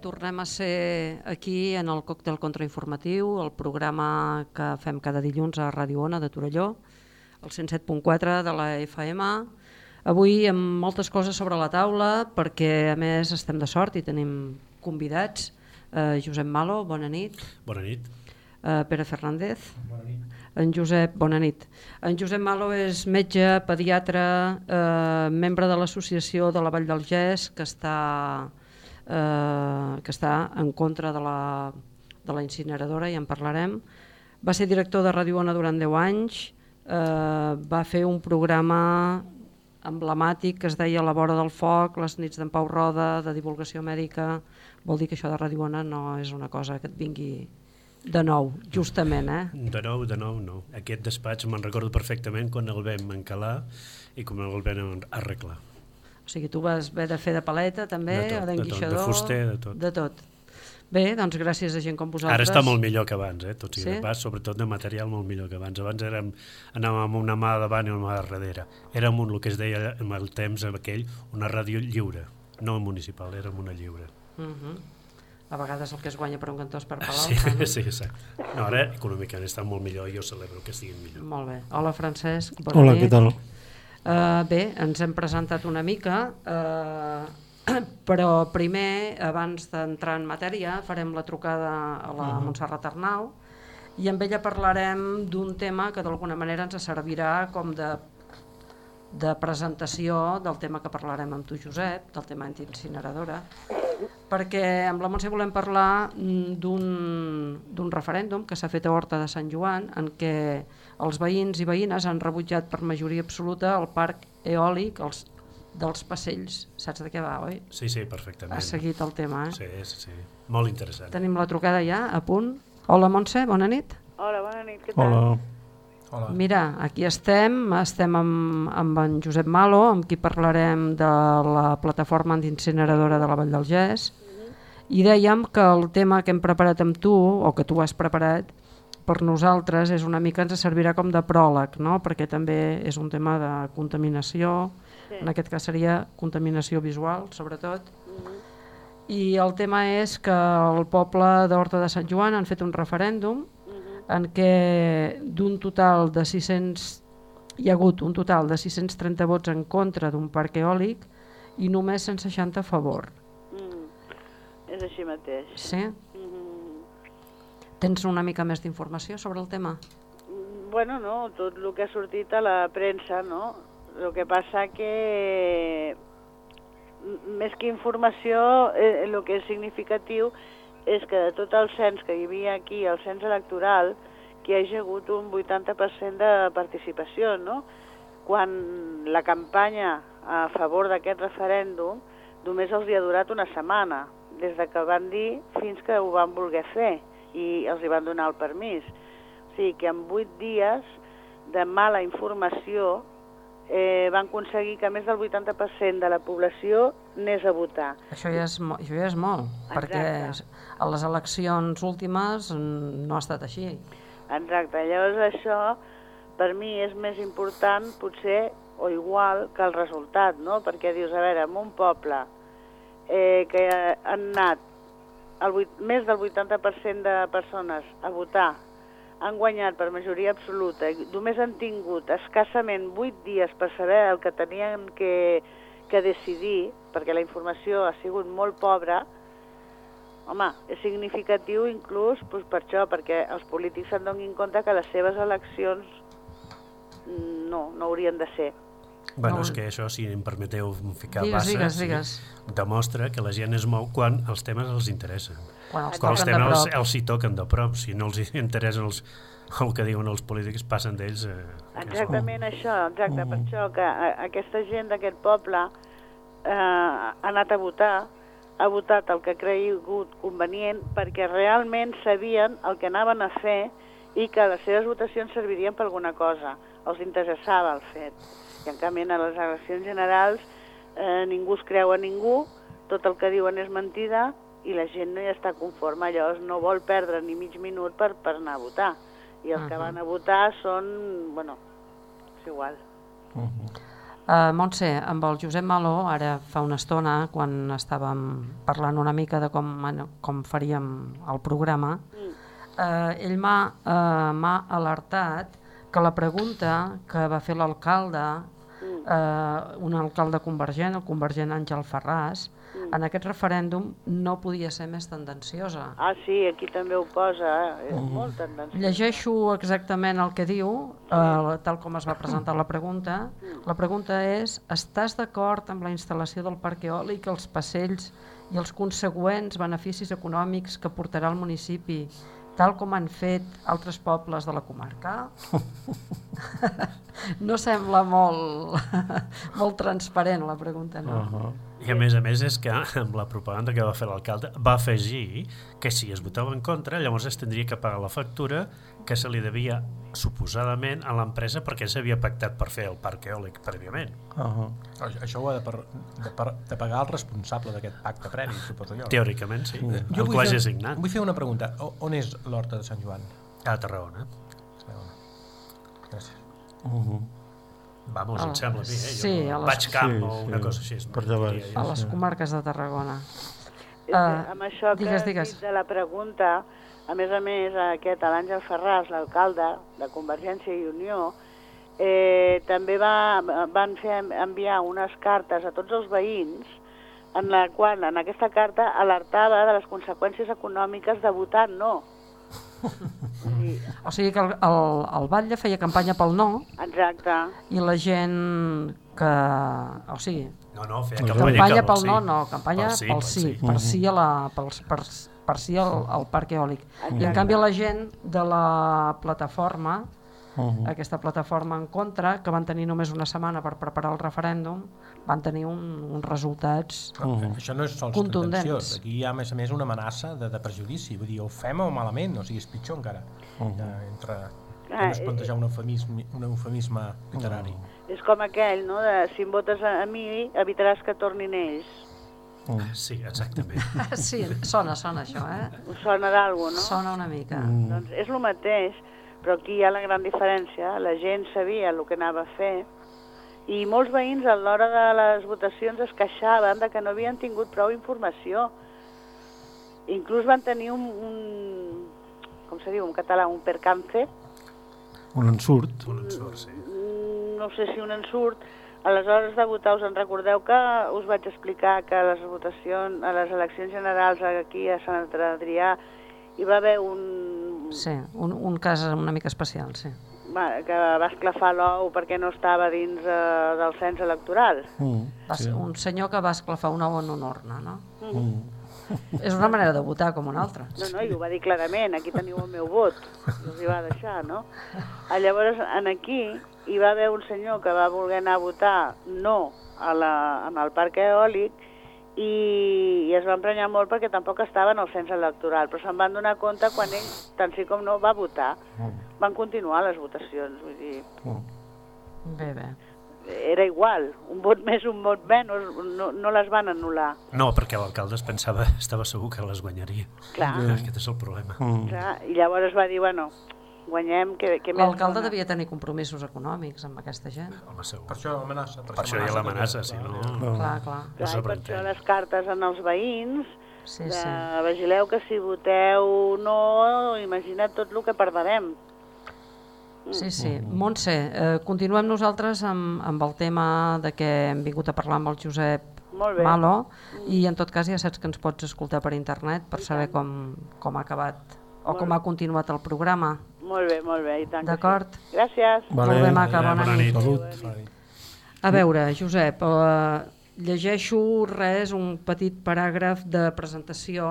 Tornem a ser aquí en el còctel contrainformatiu, el programa que fem cada dilluns a Ràdio Ona de Torelló, el 107.4 de la FM. Avui amb moltes coses sobre la taula perquè a més estem de sort i tenim convidats. Eh, Josep Malo, bona nit. Bona nit. Eh, Pere Fernández. Bona nit. En Josep, bona nit. En Josep Malo és metge, pediatre, eh, membre de l'associació de la Vall del Gès, que està eh, que està en contra de la, de la incineradora, i en parlarem. Va ser director de Radio Ona durant 10 anys, eh, va fer un programa emblemàtic que es deia La vora del foc, les nits d'en Pau Roda, de divulgació mèdica, vol dir que això de Radio Ona no és una cosa que et vingui de nou, justament, eh? De nou, de nou, no. Aquest despatx me'n recordo perfectament quan el vam encalar i com el vam arreglar. Sigui, tu vas haver de fer de paleta també, de tot, o d'enguixador... De, de fuster, de tot. De tot. Bé, doncs gràcies a gent com vosaltres. Ara està molt millor que abans, eh? tot sigui Sí? sí? pas, sobretot de material molt millor que abans. Abans érem, anàvem amb una mà davant i una mà darrere. Érem un, el que es deia amb el temps aquell, una ràdio lliure, no municipal, érem una lliure. Uh -huh. A vegades el que es guanya per un cantó és per per Sí, no? sí, exacte. No, ara econòmicament està molt millor i jo celebro que estiguin millor. Molt bé. Hola, Francesc. Bona Hola, nit. què tal? Uh, bé, ens hem presentat una mica, uh, però primer, abans d'entrar en matèria, farem la trucada a la Montserrat Arnau i amb ella parlarem d'un tema que d'alguna manera ens servirà com de, de presentació del tema que parlarem amb tu, Josep, del tema antiincineradora, perquè amb la Montse volem parlar mm, d'un d'un referèndum que s'ha fet a Horta de Sant Joan en què els veïns i veïnes han rebutjat per majoria absoluta el parc eòlic els, dels passells. Saps de què va, oi? Sí, sí, perfectament. Has seguit el tema, eh? Sí, sí, sí. Molt interessant. Tenim la trucada ja, a punt. Hola, Montse, bona nit. Hola, bona nit, què tal? Hola. Hola. Mira, aquí estem, estem amb, amb en Josep Malo, amb qui parlarem de la plataforma antiincineradora de la Vall del Gès, i dèiem que el tema que hem preparat amb tu, o que tu has preparat, per nosaltres és una mica ens servirà com de pròleg, no? perquè també és un tema de contaminació, Sí. en aquest cas seria contaminació visual, sobretot, i el tema és que el poble d'Horta de Sant Joan han fet un referèndum en què d'un total de 600 hi ha hagut un total de 630 vots en contra d'un parc eòlic i només 160 a favor. Mm. És així mateix. Sí? Mm. Tens una mica més d'informació sobre el tema? Mm, Bueno, no, tot el que ha sortit a la premsa, no? El que passa que més que informació, eh, el que és significatiu és que de tot el cens que hi havia aquí, el cens electoral, que hi hagi hagut un 80% de participació, no? Quan la campanya a favor d'aquest referèndum només els hi ha durat una setmana, des de que van dir fins que ho van voler fer i els hi van donar el permís. O sigui que en vuit dies de mala informació eh, van aconseguir que més del 80% de la població anés a votar. Això ja és, mo això ja és molt, perquè Exacte. a les eleccions últimes no ha estat així. Exacte, llavors això per mi és més important potser o igual que el resultat, no? Perquè dius, a veure, en un poble eh, que han anat el, vuit- més del 80% de persones a votar han guanyat per majoria absoluta i només han tingut escassament 8 dies per saber el que tenien que, que decidir, perquè la informació ha sigut molt pobra, home, és significatiu inclús doncs, per això, perquè els polítics se'n donin compte que les seves eleccions mm, no, no haurien de ser. Bueno, No. és que això, si em permeteu ficar Digues, passes, digues, sí, digues. demostra que la gent es mou quan els temes els interessen. Quan els Quan els temes els, prop. els hi toquen de prop. Si no els interessen els, el que diuen els polítics, passen d'ells... Eh, Exactament això, exacte, per això que a, aquesta gent d'aquest poble eh, ha anat a votar, ha votat el que ha cregut convenient perquè realment sabien el que anaven a fer i que les seves votacions servirien per alguna cosa. Els interessava el fet. I en canvi, a les eleccions generals eh, ningú es creu a ningú, tot el que diuen és mentida i la gent no hi està conforme, llavors no vol perdre ni mig minut per, per anar a votar. I els que Ahà. van a votar són, bueno, és igual. Uh, Montse, amb el Josep Maló, ara fa una estona, quan estàvem parlant una mica de com, com faríem el programa, uh, ell m'ha uh, alertat que la pregunta que va fer l'alcalde, uh, un alcalde convergent, el convergent Àngel Ferràs, en aquest referèndum no podia ser més tendenciosa. Ah, sí, aquí també ho posa, eh? és molt tendenciós. Llegeixo exactament el que diu, eh, tal com es va presentar la pregunta. La pregunta és, estàs d'acord amb la instal·lació del parc eòlic, els passells i els consegüents beneficis econòmics que portarà al municipi, tal com han fet altres pobles de la comarca? no sembla molt, molt transparent la pregunta, no? Uh -huh. I a més a més és que amb la propaganda que va fer l'alcalde va afegir que si es votava en contra llavors es tindria que pagar la factura que se li devia suposadament a l'empresa perquè s'havia pactat per fer el parc eòlic prèviament. Uh -huh. Això ho ha de, per, de, per, de pagar el responsable d'aquest pacte previ, suposo jo. Teòricament, sí. Jo El vagi fer, assignat. vull fer una pregunta. O, on és l'horta de Sant Joan? A Tarragona. Gràcies. Uh -huh. Vamos, A em la- sembla bé, eh? Jo sí, a les- Vaig camp Sí, o una sí. cosa així. es Per jo. A les comarques de Tarragona. Uh, amb això que digues, de la pregunta, a més a més, aquest, l'Àngel Ferràs, l'alcalde de Convergència i Unió, eh, també va, van fer enviar unes cartes a tots els veïns en la qual, en aquesta carta, alertava de les conseqüències econòmiques de votar no. Sí, O sigui que el, el, el Batlle feia campanya pel no exacte. i la gent que... O sigui, No, no, feia campanya, campanya, pel sí. no, no, campanya pel sí, pel sí, per sí, a la, pel, per, per sí al, al parc eòlic. I en canvi la gent de la plataforma, Uh -huh. aquesta plataforma en contra, que van tenir només una setmana per preparar el referèndum, van tenir un, uns resultats... Uh Això no és sols Contundents. tendenciós. Aquí hi ha, a més a més, una amenaça de, de prejudici. Vull dir, o ho fem o malament, o sigui, és pitjor encara. Uh -huh. ja, entre... Ah, no es plantejar un eufemisme, un eufemisme literari. És com aquell, no?, de si em votes a, a mi, evitaràs que tornin ells. Sí, exactament. Sí, sona, sona això, eh? Us sona d'algú, no? Sona una mica. Mm. Doncs és el mateix, però aquí hi ha la gran diferència. La gent sabia el que anava a fer i molts veïns a l'hora de les votacions es queixaven de que no havien tingut prou informació. Inclús van tenir un, un com se diu, en català, un percance, Un ensurt. Un ensurt, sí. No sé si un ensurt. A les hores de votar us en recordeu que us vaig explicar que a les votacions, a les eleccions generals aquí a Sant Adrià hi va haver un, Sí, un, un cas una mica especial, sí. va, que va esclafar l'ou perquè no estava dins eh, del cens electoral. Mm. Va ser un senyor que va esclafar un ou en una urna, no? Mm. És una manera de votar com una altra. No, no, i ho va dir clarament, aquí teniu el meu vot. I els hi va deixar, no? Ah, llavors, en aquí hi va haver un senyor que va voler anar a votar no a la, en el parc eòlic i, i es va emprenyar molt perquè tampoc estava en el cens electoral, però se'n van donar compte quan ell, tant sí com no, va votar. Van continuar les votacions, vull dir, Bé, bé. era igual, un vot més, un vot menys, no, no les van anul·lar. No, perquè l'alcalde es pensava, estava segur que les guanyaria. Clar, Aquest és el problema. Mm. clar, i llavors va dir, bueno, guanyem, que, que més L'alcalde devia tenir compromisos econòmics amb aquesta gent. Home, segur. Per això l'amenaça. Per això hi ha l'amenaça, si no... Clar, clar. No Clar, i per això les cartes en els veïns, Sí, de, sí. vigileu que si voteu no, imagina't tot el que perdrem. Sí, sí. Montse, eh, continuem nosaltres amb, amb el tema de que hem vingut a parlar amb el Josep Molt bé. Malo i en tot cas ja saps que ens pots escoltar per internet per saber com, com ha acabat o com ha continuat el programa. Molt bé, molt bé, i tant. D'acord? Sí. Gràcies. Vale. Molt bé, Maca, Bona bona nit. nit. Salut. A veure, Josep, eh, llegeixo res, un petit paràgraf de presentació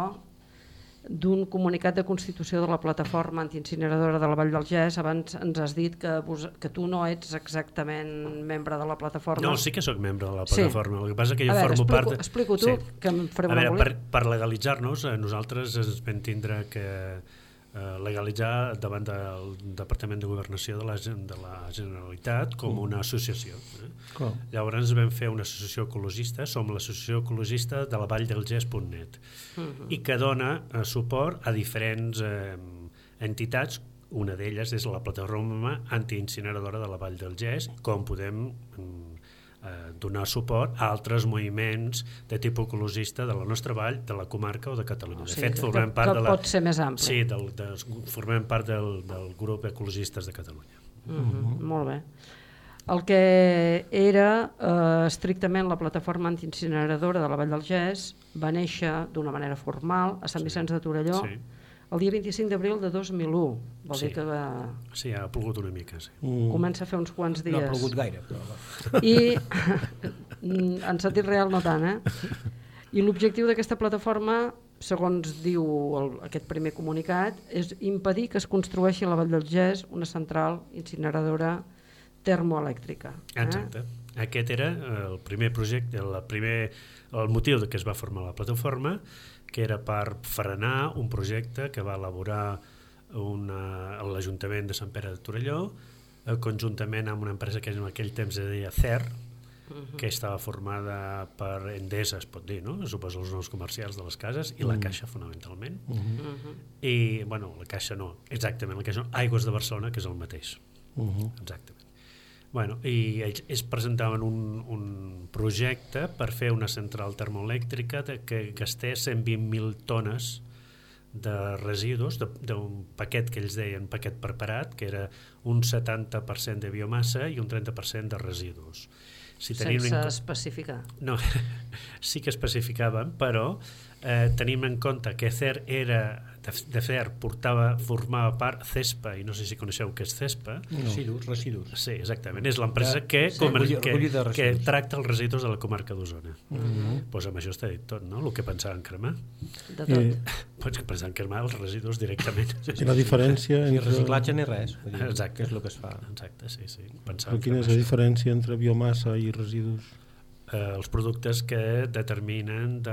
d'un comunicat de constitució de la plataforma antiincineradora de la Vall del Gès. Abans ens has dit que, vos, que tu no ets exactament membre de la plataforma. No, sí que sóc membre de la Sí. plataforma. El que passa que jo a veure, formo explico, part... explico tu, que em faré A una veure, per, per legalitzar-nos, eh, nosaltres ens vam tindre que legalitzar davant del Departament de Governació de la, de la Generalitat com una associació. Eh? Clar. Llavors vam fer una associació ecologista, som l'associació ecologista de la Vall del Gès.net i que dona eh, suport a diferents eh, entitats una d'elles és la plataforma antiincineradora de la Vall del Gès, com podem mm, eh, donar suport a altres moviments de tipus ecologista de la nostra vall, de la comarca o de Catalunya. De sigui, fet, que- formem que part de la... pot ser més ampli. Sí, del, de, formem part del, del grup ecologistes de Catalunya. Mm -hmm, molt bé. El que era eh, estrictament la plataforma antiincineradora de la Vall del Gès va néixer d'una manera formal a Sant Vicenç de Torelló Sí. El dia 25 d'abril de 2001. Vol Sí. dir que va, Sí, ha plogut una mica, sí. comença a fer uns quants dies. No ha plogut gaire, però... I mm, en sentit real no tant, eh? I l'objectiu d'aquesta plataforma, segons diu el, aquest primer comunicat, és impedir que es construeixi a la Vall del Gès una central incineradora termoelèctrica. Eh? Exacte. Aquest era eh, el primer projecte, el, primer, el motiu de que es va formar la plataforma, que era per frenar un projecte que va elaborar una- l'Ajuntament de Sant Pere de Torelló, eh, conjuntament amb una empresa que en aquell temps es deia CER, que estava formada per Endesa, es pot dir, no? Suposo els nous comercials de les cases, i la Caixa, fonamentalment. I, bueno, la Caixa no, exactament, la Caixa no, Aigües de Barcelona, que és el mateix. Uh -huh. Exactament. Bueno, I ells, ells presentaven un, un projecte per fer una central termoelèctrica de, que gastés 120.000 tones de residus, de- d'un paquet que ells deien paquet preparat, que era un 70% de biomassa i un 30% de residus. Si tenim Sense en especificar. no, sí que especificaven, però eh, tenim en compte que CER era de, de CER portava, formava part CESPA, i no sé si coneixeu què és CESPA, Residus, residus. Sí, exactament. És l'empresa que, sí, comer- recollir- que, recollir que tracta els residus de la comarca d'Osona. Mm -hmm. pues amb això està dit tot, no? El que pensaven cremar. De tot. I, Pues que pensaven cremar els residus directament. Sí, I la diferència Ni entre... reciclatge ni res. Vull dir, Exacte. Que és el que es fa. Exacte, sí, sí. Però Pensaven quina és la diferència entre biomassa i residus? eh, els productes que determinen de,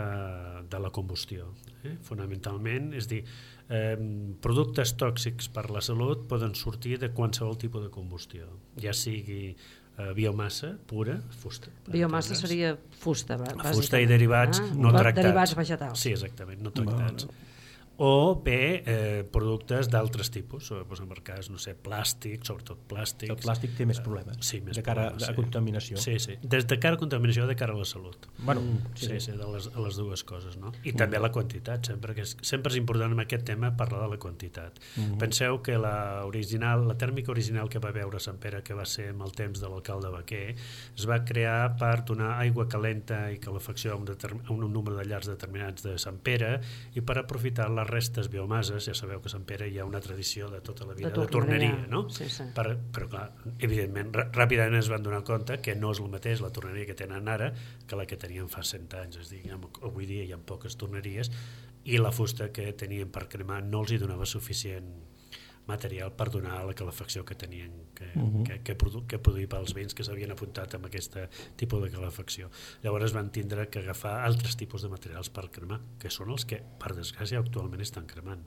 de la combustió. Eh? Fonamentalment, és dir, eh, productes tòxics per la salut poden sortir de qualsevol tipus de combustió, ja sigui eh, biomassa pura, fusta. Biomassa entendre's. seria fusta, bàsicament. fusta i derivats Ah, no tractats. Derivats vegetals. Sí, exactament, no tractats. O bé, eh, productes d'altres tipus, doncs, en el cas, no sé, plàstics, sobretot plàstics. El plàstic té més problemes. Sí, més de cara problemes, a sí. contaminació. Sí, sí. Des de cara a contaminació, de cara a la salut. Bueno, Sí, sí, de les, a les dues coses, no? I també la quantitat, sempre, que és, sempre és important en aquest tema parlar de la quantitat. Penseu que la, original, la tèrmica original que va veure Sant Pere, que va ser amb el temps de l'alcalde Baquer, es va crear per donar aigua calenta i calefacció a un, a un número de llars determinats de Sant Pere i per aprofitar les restes biomases, ja sabeu que a Sant Pere hi ha una tradició de tota la vida de, De torneria, torneria, no? sí, sí. Per, però clar, evidentment, rà- ràpidament es van donar compte que no és el mateix la torneria que tenen ara que la que tenien fa 100 anys. És a dir, avui dia hi ha poques torneries i la fusta que tenien per cremar no els hi donava suficient material per donar la calefacció que tenien que, uh -huh. que, que, produ que produir pels vents que s'havien apuntat amb aquest tipus de calefacció. Llavors van tindre que agafar altres tipus de materials per cremar, que són els que, per desgràcia, actualment estan cremant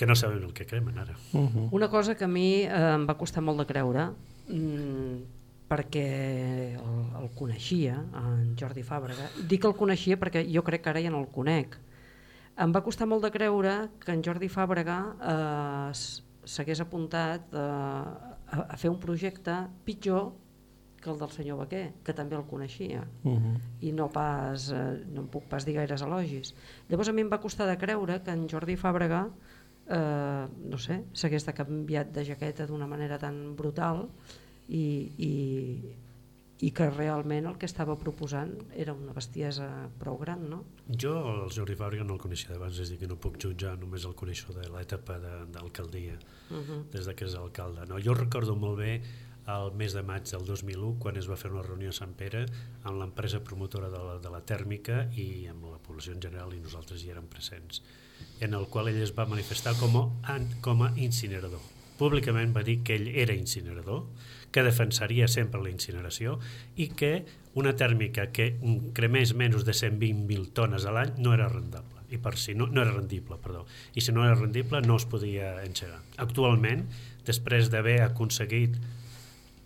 que no sabem el que cremen ara. Uh -huh. Una cosa que a mi eh, em va costar molt de creure, mm, perquè el, el coneixia, en Jordi Fàbrega. Dic el coneixia perquè jo crec que ara ja no el conec. Em va costar molt de creure que en Jordi Fàbrega eh, s'hagués apuntat eh, a, a fer un projecte pitjor que el del senyor Baquer, que també el coneixia Uh -huh. i no pas, eh, no em puc pas dir gaires elogis. Llavors a mi em va costar de creure que en Jordi Fàbrega eh, no sé, s'hagués canviat de jaqueta d'una manera tan brutal i, i, i que realment el que estava proposant era una bestiesa prou gran, no? Jo el Jordi Fàbrega no el coneixia d'abans, és a dir, que no puc jutjar, només el coneixo de l'etapa de- d'alcaldia, Uh -huh. des de que és alcalde. No, jo recordo molt bé el mes de maig del 2001, quan es va fer una reunió a Sant Pere amb l'empresa promotora de la, de la tèrmica i amb la població en general, i nosaltres hi érem presents, en el qual ell es va manifestar com a, com a incinerador. Públicament va dir que ell era incinerador, que defensaria sempre la incineració i que una tèrmica que cremés menys de 120.000 tones a l'any no era rendable i per si no, no era rendible, perdó. I si no era rendible no es podia engegar. Actualment, després d'haver aconseguit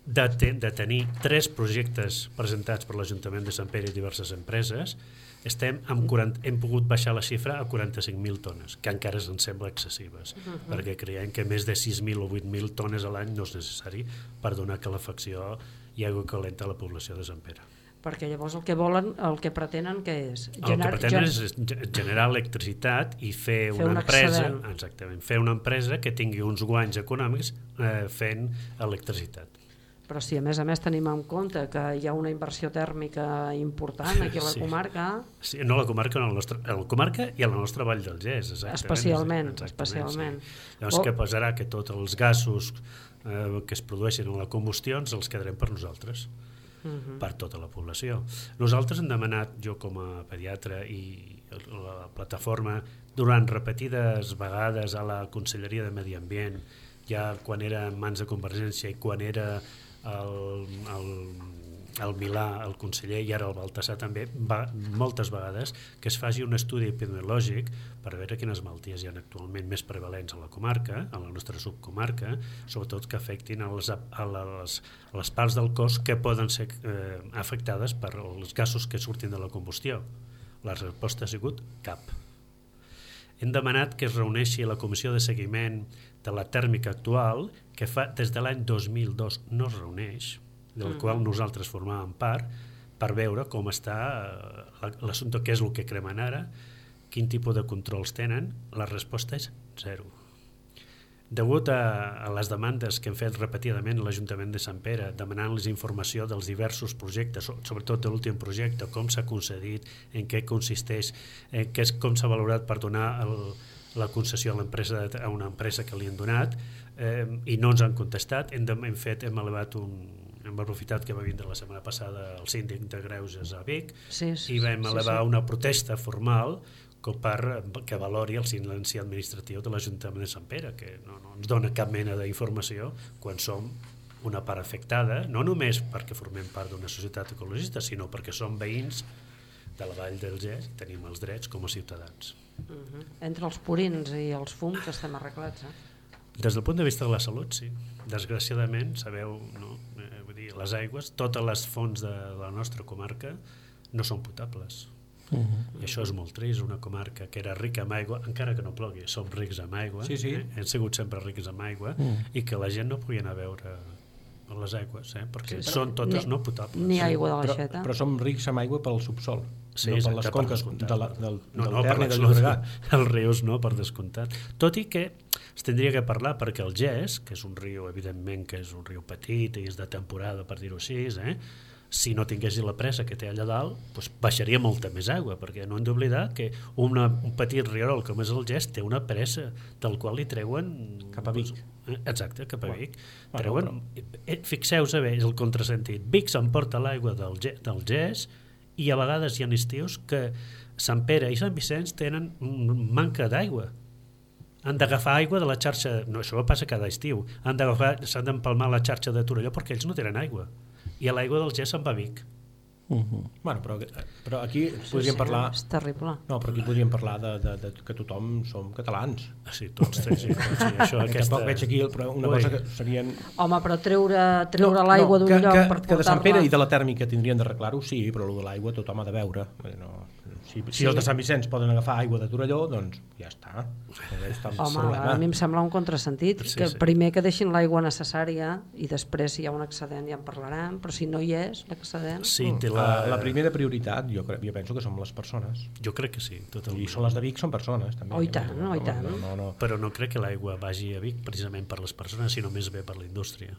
de, te, de tenir tres projectes presentats per l'Ajuntament de Sant Pere i diverses empreses, estem amb 40, hem pogut baixar la xifra a 45.000 tones, que encara ens sembla excessives, uh -huh. perquè creiem que més de 6.000 o 8.000 tones a l'any no és necessari per donar calefacció i aigua calenta a la població de Sant Pere. Perquè llavors el que volen, el que pretenen que és? El que pretenen és ge- generar electricitat i fer, Fer una un empresa, excedent. exactament, fer una empresa que tingui uns guanys econòmics eh, fent electricitat. Però si a més a més tenim en compte que hi ha una inversió tèrmica important aquí a la Sí. comarca, Sí, no a la comarca, no a la, nostra, a la comarca i a la nostra Vall del Gès, exactament. Especialment, Exactament, especialment. Sí. Llavors, Oh. què passarà? Que tots els gasos eh, que es produeixen en la combustió ens els quedarem per nosaltres, uh -huh. per tota la població. Nosaltres hem demanat, jo com a pediatre i la plataforma, durant repetides vegades a la Conselleria de Medi Ambient, ja quan era en mans de Convergència i quan era el, el, el Milà, el conseller, i ara el Baltasar també, va, moltes vegades que es faci un estudi epidemiològic per veure quines malalties hi ha actualment més prevalents a la comarca, a la nostra subcomarca, sobretot que afectin a les, a les, a les parts del cos que poden ser eh, afectades per els gasos que surtin de la combustió. La resposta ha sigut cap. Hem demanat que es reuneixi la comissió de seguiment de la tèrmica actual, que fa des de l'any 2002 no es reuneix, del mm. qual nosaltres formàvem part, per veure com està eh, l'assumpte, què és el que cremen ara, quin tipus de controls tenen, la resposta és zero. Degut a, a les demandes que hem fet repetidament a l'Ajuntament de Sant Pere, demanant-los informació dels diversos projectes, sobretot de l'últim projecte, com s'ha concedit, en què consisteix, en què és, com s'ha valorat per donar el, la concessió a, l'empresa a una empresa que li han donat, eh, i no ens han contestat. Hem, de, hem fet, hem elevat un, hem aprofitat que va vindre la setmana passada el síndic de Greuges a Vic sí, sí, i vam elevar sí, sí. una protesta formal com per que valori el silenci administratiu de l'Ajuntament de Sant Pere, que no, no ens dona cap mena d'informació quan som una part afectada, no només perquè formem part d'una societat ecologista, sinó perquè som veïns de la Vall del Gès i tenim els drets com a ciutadans. Uh -huh. Entre els purins i els fums estem arreglats, eh? Des del punt de vista de la salut, sí. Desgraciadament, sabeu, no? eh, vull dir, les aigües, totes les fonts de, de la nostra comarca no són potables Uh -huh. I això és molt trist, una comarca que era rica en aigua, encara que no plogui, som rics en aigua, sí, sí. Eh? hem sigut sempre rics en aigua, uh -huh. i que la gent no pugui anar a veure les aigües, eh? perquè sí, són totes ni, no potables. Ni aigua de l'aixeta. Però, però som rics amb aigua pel subsol, sí, no per les conques de la, del, no, del no, Ter i del Llobregat. Els rius no, per descomptat. Tot i que es tindria que parlar perquè el Gès, que és un riu, evidentment que és un riu petit i és de temporada, per dir-ho així, eh? si no tingués la presa que té allà dalt, doncs baixaria molta més aigua, perquè no hem d'oblidar que una, un petit rierol com és el Gest té una presa del qual li treuen... Cap a Vic. Eh, exacte, cap a Vic. Bueno, treuen, però... Eh, Fixeu-vos bé, és el contrasentit. Vic s'emporta l'aigua del, del Gest i a vegades hi ha estius que Sant Pere i Sant Vicenç tenen manca d'aigua han d'agafar aigua de la xarxa, no, això passa cada estiu, han d'agafar, s'han d'empalmar la xarxa de Torelló perquè ells no tenen aigua i l'aigua del Gès se'n va a Vic. Uh -huh. bueno, però, però aquí podríem sí, parlar... És terrible. No, però aquí podríem parlar de, de, de que tothom som catalans. Ah, sí, tots tres. Sí, sí, això, aquesta... Tampoc veig aquí però una Ui. cosa que serien... Home, però treure, treure no, l'aigua no, d'un lloc que, per portar-la... Que de Sant Pere i de la tèrmica tindrien d'arreglar-ho, sí, però el de l'aigua tothom ha de veure. No, si, si sí. els de Sant Vicenç poden agafar aigua de Torelló, doncs ja està. està Home, problema. a mi em sembla un contrasentit. Sí, que sí. primer que deixin l'aigua necessària i després si hi ha un excedent ja en parlarem, però si no hi és l'excedent... Sí, té la... la primera prioritat jo, crec, jo penso que som les persones. Jo crec que sí. Totalment. I són les de Vic, són persones. També. Oh, i tant, no, i tant. No, no, no. Però no crec que l'aigua vagi a Vic precisament per les persones, sinó més bé per la indústria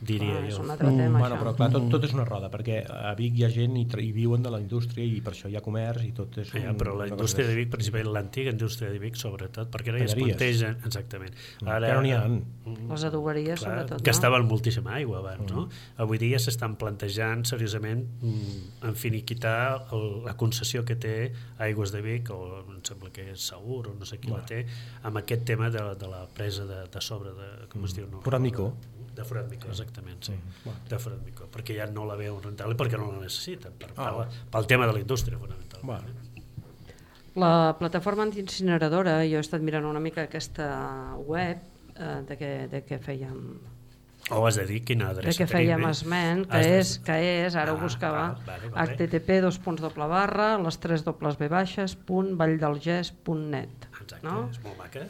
diria ah, jo. És un altre tema, mm, bueno, però clar, tot, tot és una roda, perquè a Vic hi ha gent i, i viuen de la indústria i per això hi ha comerç i tot és... Un, ja, però la indústria de Vic, principalment l'antiga indústria de Vic, sobretot, perquè ara ja es planteja... Exactament. Mm, ara, que no n'hi ha. Les adoberies, clar, sobretot, no? Gastaven moltíssima aigua abans, mm. no? Avui dia s'estan plantejant seriosament mm, en finiquitar el, la concessió que té Aigües de Vic, o em sembla que és Segur, o no sé qui bueno. la té, amb aquest tema de, de la presa de, de sobre, de, com es diu? No? Forat Micó. De forat micro, exactament, sí. Mm -hmm. De forat micro, perquè ja no la veu rentable perquè no la necessiten, per, ah, per, pel tema de la indústria, fonamentalment. Bueno. La plataforma antiincineradora, jo he estat mirant una mica aquesta web eh, de, què, de què fèiem o has de dir quina adreça de què fèiem eh? esment, que és, que és, ara ah, ho buscava, ah, vale, vale. http dos punts doble barra, les tres dobles b baixes, punt valldelgès.net. Exacte, no? és molt maca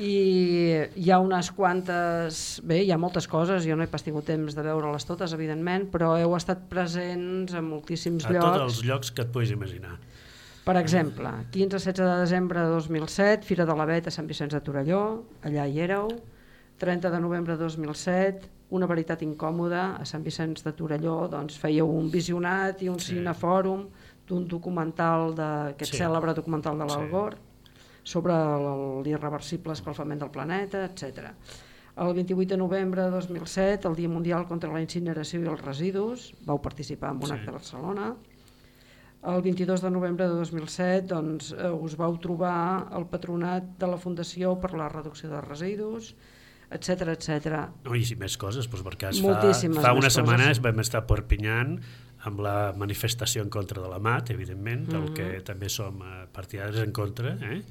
i hi ha unes quantes... Bé, hi ha moltes coses, jo no he pas tingut temps de veure-les totes, evidentment, però heu estat presents a moltíssims a llocs. A tots els llocs que et puguis imaginar. Per exemple, 15-16 de desembre de 2007, Fira de la Bet a Sant Vicenç de Torelló, allà hi éreu. 30 de novembre de 2007, Una veritat incòmoda a Sant Vicenç de Torelló, doncs fèieu un visionat i un sí. cinefòrum d'un documental, d'aquest sí. cèlebre documental de l'Algor. Sí sobre l'irreversible escalfament del planeta, etc. El 28 de novembre de 2007, el Dia Mundial contra la Incineració i els Residus, vau participar en un sí. acte a Barcelona. El 22 de novembre de 2007 doncs, eh, us vau trobar el patronat de la Fundació per la Reducció de Residus. etc etc. No, i més coses, doncs, perquè fa, Moltíssimes fa més unes coses. setmanes vam estar Perpinyant amb la manifestació en contra de la MAT, evidentment, del Mhm. que també som eh, partidaris en contra, eh?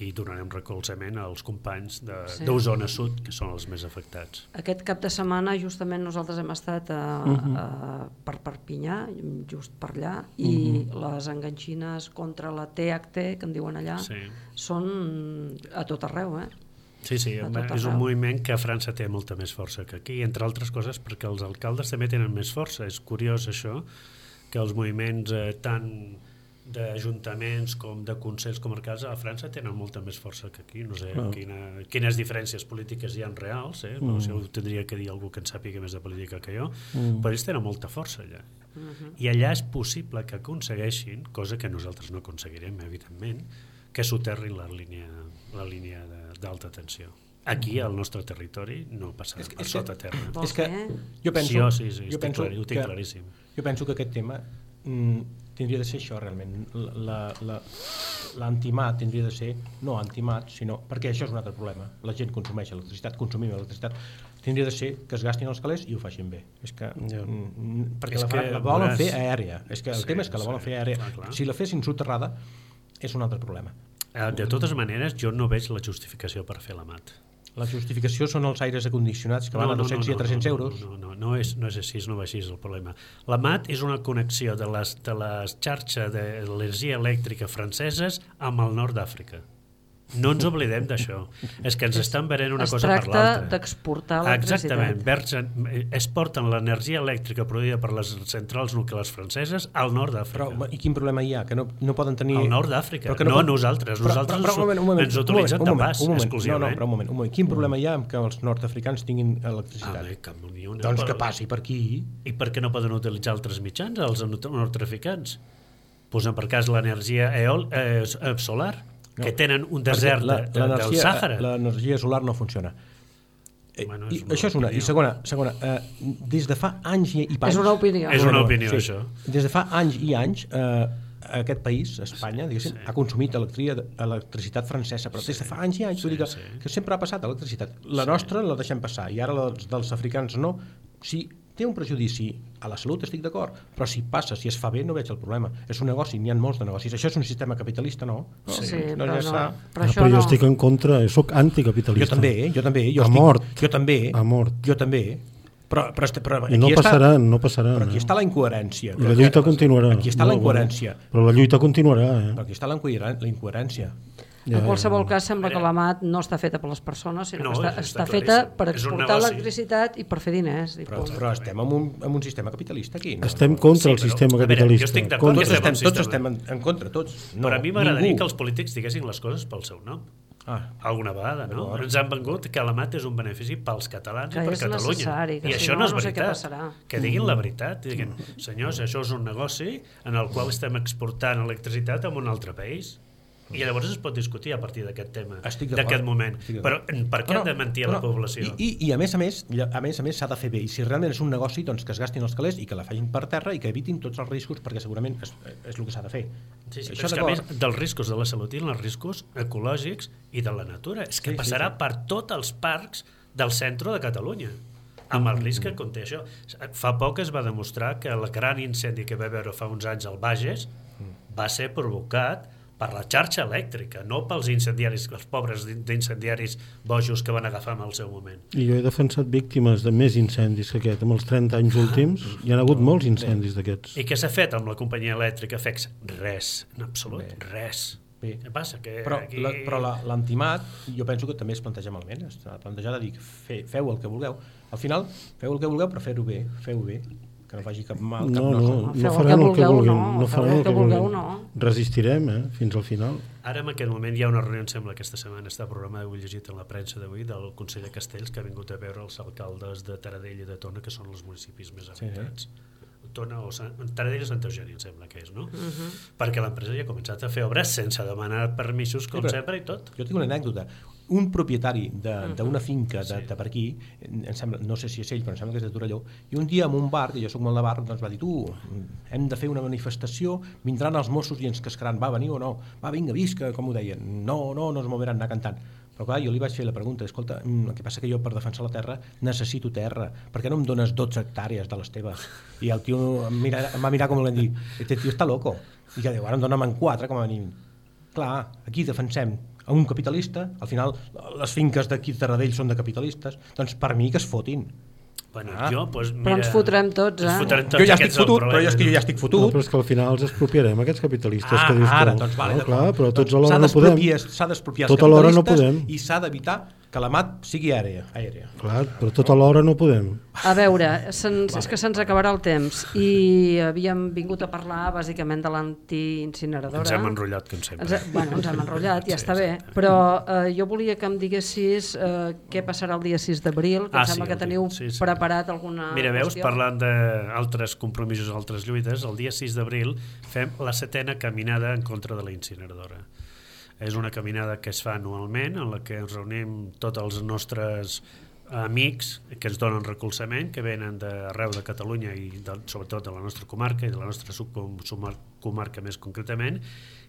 I donarem recolzament als companys de- Sí. d'Osona Sud, que són els més afectats. Aquest cap de setmana justament nosaltres hem estat a, Mhm. a, per Perpinyà, just per allà, i les enganxines contra la THT, que en diuen allà, Sí. són a tot arreu, eh? Sí, sí, és un moviment que a França té molta més força que aquí, entre altres coses perquè els alcaldes també tenen més força. És curiós això, que els moviments eh, tant d'ajuntaments com de consells comarcals a França tenen molta més força que aquí. No sé Ah. quina, quines diferències polítiques hi ha reals, eh? no, això ho tindria que dir algú que en sàpiga més de política que jo, Mm. però ells tenen molta força allà. I allà és possible que aconsegueixin, cosa que nosaltres no aconseguirem, evidentment, que soterrin la línia, la línia de- d'alta tensió. Aquí, al nostre territori, no passarà És que- per és que- sota terra. És que jo penso, Sí, oh, sí, sí, jo penso clar, ho tinc que, claríssim. Jo penso que aquest tema mm, tindria de ser això realment. La- la- L'antimat tindria de ser no antimat, sinó... Perquè això és un altre problema. La gent consumeix electricitat, consumim electricitat. Tindria de ser que es gastin els calés i ho facin bé. És que, Ja. mm, mm, perquè És la, que la volen veuràs- fer aèria. És que el Sí, tema és que la volen sí, fer aèria. clar, clar. Si la fessin soterrada, és un altre problema. Eh, De totes maneres, jo no veig la justificació per fer la mat. La justificació són els aires acondicionats que van a 200 i a 300 euros. No, no, no, no, és, no és així, no va així el problema. La MAT és una connexió de les, de les xarxes d'energia elèctrica franceses amb el nord d'Àfrica. No ens oblidem d'això. És que ens estan venent una es cosa per tracta l'altra. d'exportar electricitat. Exactament. Vers, es porten l'energia elèctrica produïda per les centrals nuclears franceses al nord Però, d'Àfrica. i quin problema hi ha? Que no, no poden tenir... Al nord d'Àfrica. Però que No pot- nosaltres. Nosaltres un moment, un moment, ens un utilitzen moment, de un moment, pas, un moment. exclusivament. No, no, però un moment, un moment. Quin problema hi ha que els nord-africans tinguin electricitat? Ah, bé, cap ni una, doncs però- que passi per aquí. I per què no poden utilitzar altres mitjans, els nord-africans? Posen per cas l'energia eol, eh, eh, solar, que tenen un desert de, de, del l'energia- Sàhara. L'energia solar no funciona. Eh, Bueno, I, és una això és una. opinió. I segona, segona eh, des de fa anys i, i panys... És una opinió. És una opinió, això. Des de fa anys i anys, eh, aquest país, Espanya, diguéssim, ha consumit electria, electricitat francesa, però des de fa anys i anys, vull dir que, sí. que sempre ha passat electricitat. La nostra la deixem passar, i ara la dels, dels africans no. Si té un prejudici a la salut, estic d'acord, però si passa, si es fa bé, no veig el problema. És un negoci, n'hi ha molts de negocis. Això és un sistema capitalista, no? no Sí, doncs però, ja no, però Ah, això però jo no. estic en contra, eh, sóc anticapitalista. Jo també, eh? jo també. Jo A estic, mort. Jo també. A mort. Jo també. Però, però, este- però I no aquí està- no passaran. Però aquí eh? està la incoherència. I la lluita continuarà. Aquí està la No, incoherència. Però la lluita continuarà, eh? Però aquí està la la incoherència. Ja, en qualsevol ja. cas sembla que la MAT no està feta per les persones, sinó No, que està, està està feta per exportar electricitat i per fer diners. I Però, però estem en un, en un sistema capitalista aquí. No? Estem contra el Sí, però, sistema a veure, jo capitalista. estic d'acord Contra. estem, tots estem en, en contra, tots. No, Però a mi m'agradaria que els polítics diguessin les coses pel seu nom. Ah, Alguna vegada, no? D'acord. Ens han vengut que la mat és un benefici pels catalans Que i per Catalunya. necessari, que I si això no, no és no sé veritat. Que diguin la veritat. Diguin, senyors, això és un negoci en el qual estem exportant electricitat a un altre país. I llavors es pot discutir a partir d'aquest tema, d'aquest moment. Però d'acord. per què No, de mentir a no, la població? I, i, I a més a més, a més a més s'ha de fer bé. I si realment és un negoci, doncs que es gastin els calés i que la facin per terra i que evitin tots els riscos, perquè segurament és, és el que s'ha de fer. Sí, sí, Això és que a més dels riscos de la salut i els riscos ecològics i de la natura. És que Sí, sí, passarà sí. per tots els parcs del centre de Catalunya amb el risc que conté això. Fa poc es va demostrar que el gran incendi que va haver fa uns anys al Bages va ser provocat per la xarxa elèctrica, no pels incendiaris, els pobres d'incendiaris bojos que van agafar en el seu moment. I jo he defensat víctimes de més incendis que aquest. Amb els 30 anys últims hi ha hagut molts incendis d'aquests. I què s'ha fet amb la companyia elèctrica FEX? Res, en absolut, Bé. res. Bé. Què passa? Que Però, aquí... la, però la- l'antimat jo penso que també es planteja malament està plantejada de dir fe, feu el que vulgueu al final feu el que vulgueu però fer-ho bé feu bé, que no faci cap mal cap No, no, no el faran que el que vulguin. no. No faran el que que vulgueu, vulguin. no. Resistirem, eh? Fins al final. Ara en aquest moment hi ha una reunió, em sembla, aquesta setmana està programada, ho he llegit en la premsa d'avui, del Consell de Castells, que ha vingut a veure els alcaldes de Taradell i de Tona, que són els municipis més Sí, afectats. Tona o Sant... Taradell i Santa Eugènia, em sembla que és, no? Perquè l'empresa ja ha començat a fer obres sense demanar permisos, com però- sempre, i tot. jo tinc una anècdota un propietari de- d'una finca de, Sí. de per aquí em sembla, no sé si és ell però em sembla que és de Torelló i un dia en un bar, que jo sóc molt de bar doncs va dir tu, hem de fer una manifestació vindran els Mossos i ens cascaran, va venir o no va vinga, visca, com ho deien, no, no, no es moveran anar cantant Però clar, jo li vaig fer la pregunta, escolta, mm, el que passa que jo per defensar la terra necessito terra, per què no em dones 12 hectàrees de les teves? I el tio em, mira, em va mirar com l'hem dit, este tio està loco. I ja diu, ara em dona'm en 4 com a mínim. Clar, aquí defensem a un capitalista, al final les finques d'aquí de Taradell són de capitalistes, doncs per mi que es fotin. Bueno, Ah. jo, doncs, mira, Però ens fotrem tots, ens eh? fotrem tots, Jo ja estic fotut, però jo és que jo ja estic No, fotut. però és que al final els expropiarem, aquests capitalistes Ah, que dius ara, tu. doncs vale, no, clar, però tots Doncs alhora no podem. S'ha d'expropiar els Tot alhora no capitalistes podem. I s'ha d'evitar que la mat sigui aèria. aèria. Clar, però tot alhora no podem. A veure, és que se'ns acabarà el temps i havíem vingut a parlar bàsicament de l'antiincineradora. Ens hem enrotllat, com sempre. Ens, bueno, ens hem enrotllat, ja Sí, està bé, però eh, jo volia que em diguessis eh, què passarà el dia 6 d'abril, que Ah, em sembla sí, que teniu sí, sí. preparat alguna Mira, veus, qüestió. parlant d'altres compromisos, altres lluites, el dia 6 d'abril fem la setena caminada en contra de la incineradora. És una caminada que es fa anualment, en la que ens reunim tots els nostres amics que ens donen recolzament, que venen d'arreu de Catalunya i de, sobretot de la nostra comarca i de la nostra subcom- sumar- comarca més concretament,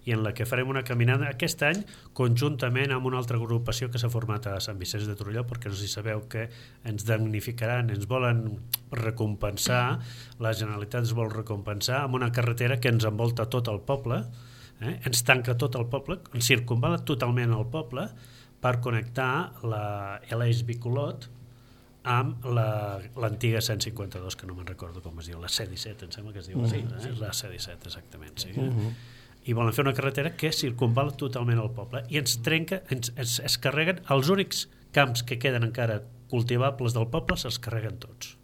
i en la que farem una caminada aquest any conjuntament amb una altra agrupació que s'ha format a Sant Vicenç de Torelló, perquè no si sabeu que ens damnificaran, ens volen recompensar, la Generalitat ens vol recompensar amb una carretera que ens envolta tot el poble, eh? ens tanca tot el poble, ens circunvala totalment el poble per connectar la l'eix Bicolot amb la- l'antiga 152, que no me'n recordo com es diu, la C-17, em sembla que es diu així, eh? la C-17, exactament, sí. I volen fer una carretera que circunvala totalment el poble i ens trenca, ens, ens, es carreguen els únics camps que queden encara cultivables del poble, se'ls carreguen tots.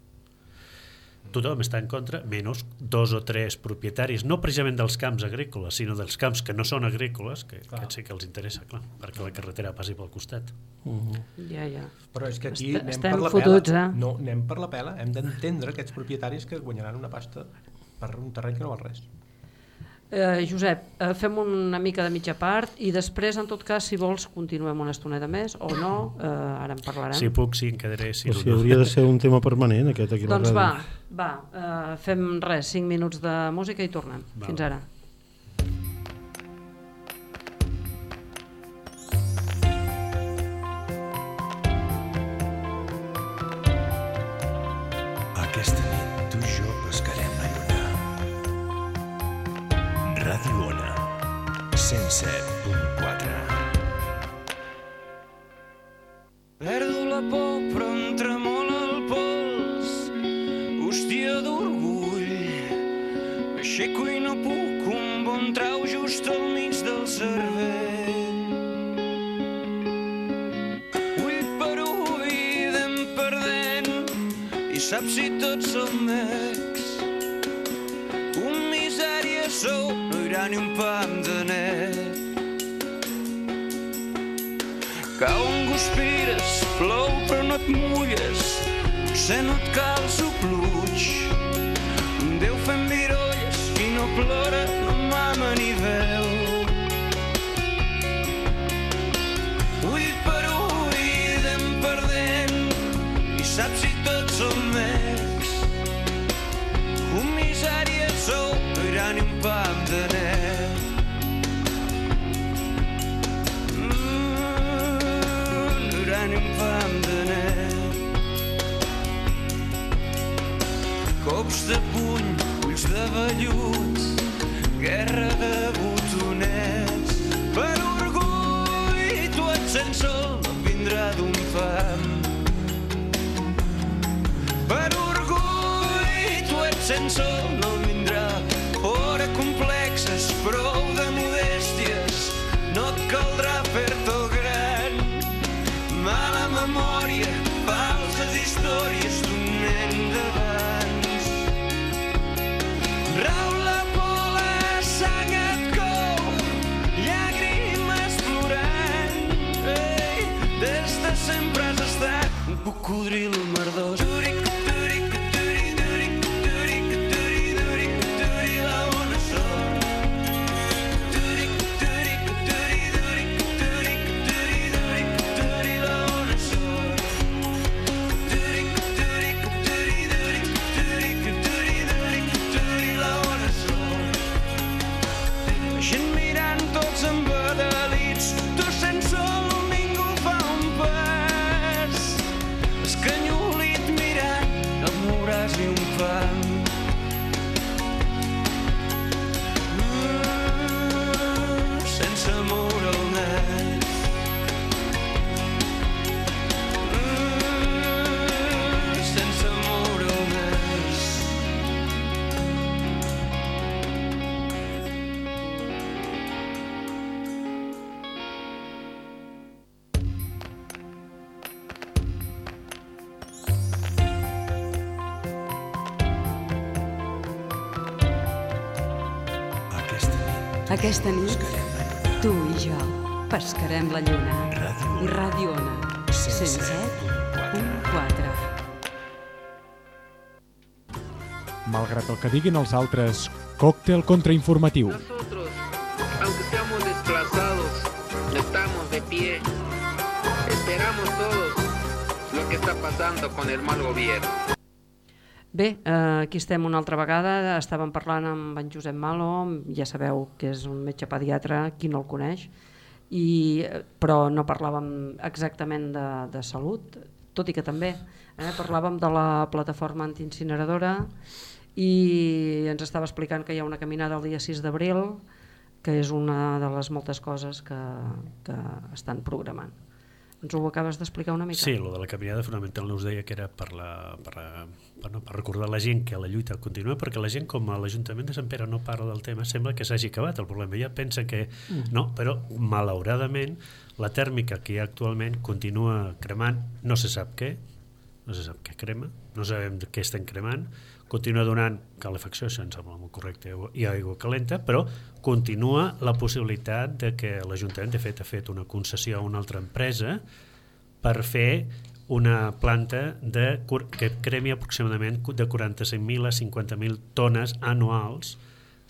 Tothom està en contra, menys dos o tres propietaris, no precisament dels camps agrícoles, sinó dels camps que no són agrícoles, que, que sí que els interessa, clar, perquè la carretera passi pel costat. Ja, ja. Però és que aquí Est- anem estem per la fotuts, pela. eh? No, anem per la pela. Hem d'entendre aquests propietaris que guanyaran una pasta per un terreny que no val res. Eh, Josep, eh, fem una mica de mitja part i després, en tot cas, si vols, continuem una estoneta més o no, eh, ara en parlarem. Si puc, sí, em quedaré, si Però no, si no. hauria de ser un tema permanent, aquest aquí Doncs va, va, eh, fem res, 5 minuts de música i tornem. Va, Fins va. ara. 107.4. Perdo la por, però em tremola el pols. D'orgull. Puc, trau just al del cervell. I saps si tots som ex. Plou però no et mulles, potser no et cal sopluig. Déu fent virolles, qui no plora no mama ni veu. Ull per ull anem perdent i saps si tots som ex. Un misèria sou, no hi ni un pam de net. De puny, ulls de vellut, guerra de botonets. Per orgull, tu ets sense sol, no vindrà d'un fam. Per orgull, tu ets sense sol, estat Aquesta nit, tu i jo pescarem la lluna. Ràdio Ràdio Ona, 107.4. Malgrat el que diguin els altres, còctel contrainformatiu. Nosotros, aunque seamos desplazados, estamos de pie. Esperamos todos lo que está pasando con el mal gobierno. Bé, eh, aquí estem una altra vegada, estàvem parlant amb en Josep Malo, ja sabeu que és un metge pediatre, qui no el coneix, i, eh, però no parlàvem exactament de, de salut, tot i que també eh, parlàvem de la plataforma antiincineradora i ens estava explicant que hi ha una caminada el dia 6 d'abril, que és una de les moltes coses que, que estan programant. Ens ho acabes d'explicar una mica? Sí, lo de la caminada fonamentalment us deia que era per, la, per, la, per, no, per recordar la gent que la lluita continua, perquè la gent com a l'Ajuntament de Sant Pere no parla del tema, sembla que s'hagi acabat el problema. Ja pensa que Mm. no, però malauradament la tèrmica que hi ha actualment continua cremant, no se sap què, no se sap què crema, no sabem què estem cremant, continua donant calefacció, això em sembla molt correcte, i aigua calenta, però continua la possibilitat de que l'Ajuntament de fet ha fet una concessió a una altra empresa per fer una planta de, que cremi aproximadament de 45.000 a 50.000 tones anuals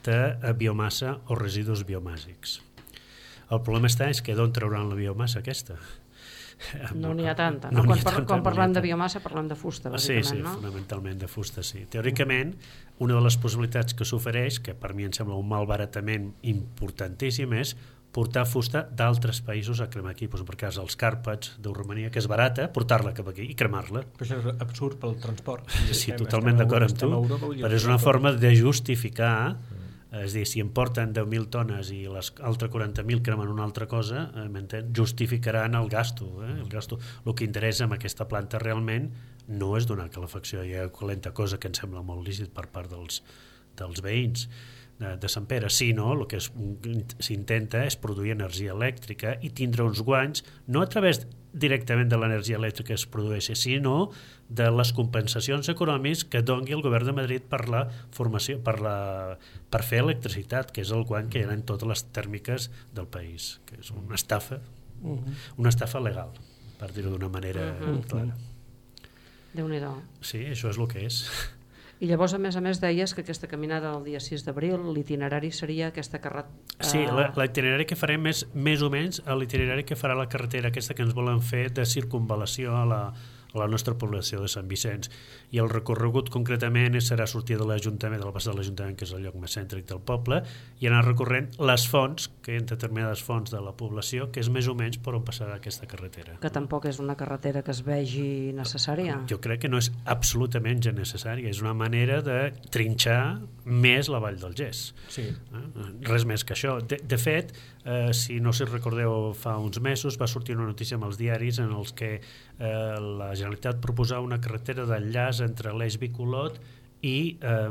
de eh, biomassa o residus biomàsics. El problema està és que d'on trauran la biomassa aquesta? No n'hi ha tanta. No No, quan, tanta, quan parlem de biomassa parlem de fusta, Sí, bàsicament, sí, no? fonamentalment de fusta, sí. Teòricament, una de les possibilitats que s'ofereix, que per mi em sembla un malbaratament importantíssim, és portar fusta d'altres països a cremar aquí, doncs, per cas els càrpats de Romania, que és barata, portar-la cap aquí i cremar-la. Però això és absurd pel transport. Sí, Estem- totalment d'acord amb tu, Europa, però és una forma de justificar és dir, si em porten 10.000 tones i les altres 40.000 cremen una altra cosa, eh, justificaran el gasto. Eh? El gasto. El que interessa amb aquesta planta realment no és donar calefacció i calenta, cosa que em sembla molt lícit per part dels, dels veïns de, de Sant Pere, sinó el que s'intenta és produir energia elèctrica i tindre uns guanys, no a través directament de l'energia elèctrica que es produeixi, sinó de les compensacions econòmiques que dongui el govern de Madrid per la formació, per, la, per fer electricitat, que és el guany que hi ha en totes les tèrmiques del país, que és una estafa, una estafa legal, per dir-ho d'una manera Mhm. clara. Déu-n'hi-do. Sí, això és el que és. I llavors, a més a més, deies que aquesta caminada del dia 6 d'abril, l'itinerari seria aquesta carret... Sí, eh, l'itinerari que farem és més o menys l'itinerari que farà la carretera aquesta que ens volen fer de circunvalació a la, a la nostra població de Sant Vicenç. I el recorregut concretament serà sortir de l'Ajuntament, de la plaça de l'Ajuntament, que és el lloc més cèntric del poble, i anar recorrent les fonts, que hi ha determinades fonts de la població, que és més o menys per on passarà aquesta carretera. que tampoc és una carretera que es vegi necessària. Jo crec que no és absolutament necessària, és una manera de trinxar més la Vall del Gès. Sí. Eh? Res més que això. De, de fet, eh, si no si recordeu, fa uns mesos va sortir una notícia amb els diaris en els que eh, la Generalitat proposava una carretera d'enllaç entre l'eix Bicolot i, eh,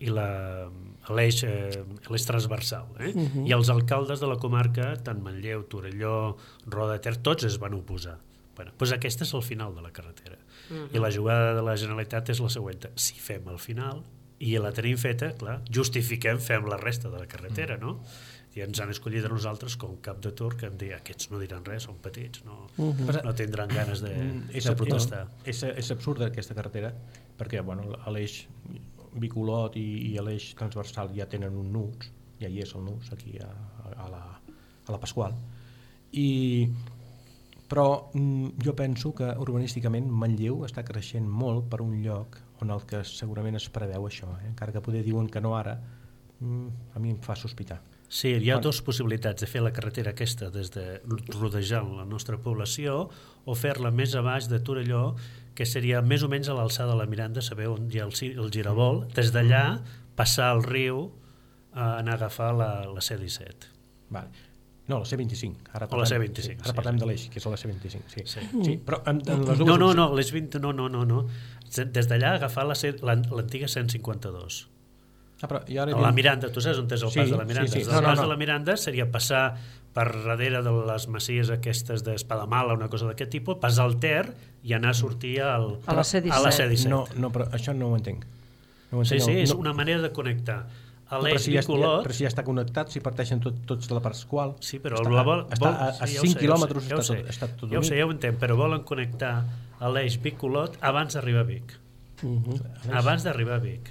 i la- l'eix eh, transversal. Eh? Mhm. I els alcaldes de la comarca, tant Manlleu, Torelló, Roda Ter, tots es van oposar. Bueno, doncs aquest és el final de la carretera. Mhm. I la jugada de la Generalitat és la següent. Si fem el final i la tenim feta, clar, justifiquem, fem la resta de la carretera, no? I ens han escollit a nosaltres com cap de tur que em deia aquests no diran res, són petits, no, Mhm. no tindran ganes de, és, de protestar. És, és, és absurda aquesta carretera perquè bueno, a l'eix bicolot i, i a l'eix transversal ja tenen un nus, ja hi és el nus aquí a, a, la, a la Pasqual i però mm, jo penso que urbanísticament Manlleu està creixent molt per un lloc on el que segurament es preveu això, eh? encara que poder diuen que no ara, mm, a mi em fa sospitar. Sí, hi ha dues possibilitats de fer la carretera aquesta des de rodejant la nostra població o fer-la més a baix de Torelló, que seria més o menys a l'alçada de la Miranda, sabeu on hi ha el, el giravolt, des d'allà passar el riu, eh, anar a agafar la, la C-17. Vale. No, la C25. Ara O la parlem, C25, Sí, ara parlem sí. de l'eix, que és la C25. Sí, Sí. sí però en, en les dues No, no, no, les 20, no, no, no, no. Des d'allà agafar la C- l'an- l'antiga 152. Ah, però i ara diu- la Miranda, tu saps on és el Sí, pas de la sí, Miranda? sí. El No, no, pas no. de la Miranda seria passar per darrere de les masies aquestes d'Espadamala, una cosa d'aquest tipus, passar al Ter i anar a sortir al, A la C-17. A la C-17. No, no, però això no ho entenc. No ho Sí, entenc, sí, no, és no, una manera de connectar a No, però l'eix si ja, ja, bicolor... però si ja està connectat, si parteixen tot, tots de la Pasqual... Sí, però està, la vol, està vol, a, a sí, ja ho 5 sé, ja ho quilòmetres ja està, tot, està tot ja ho sé, unit. ja ho entenc, però volen connectar a l'eix bicolot abans d'arribar a Vic. Abans d'arribar a Vic.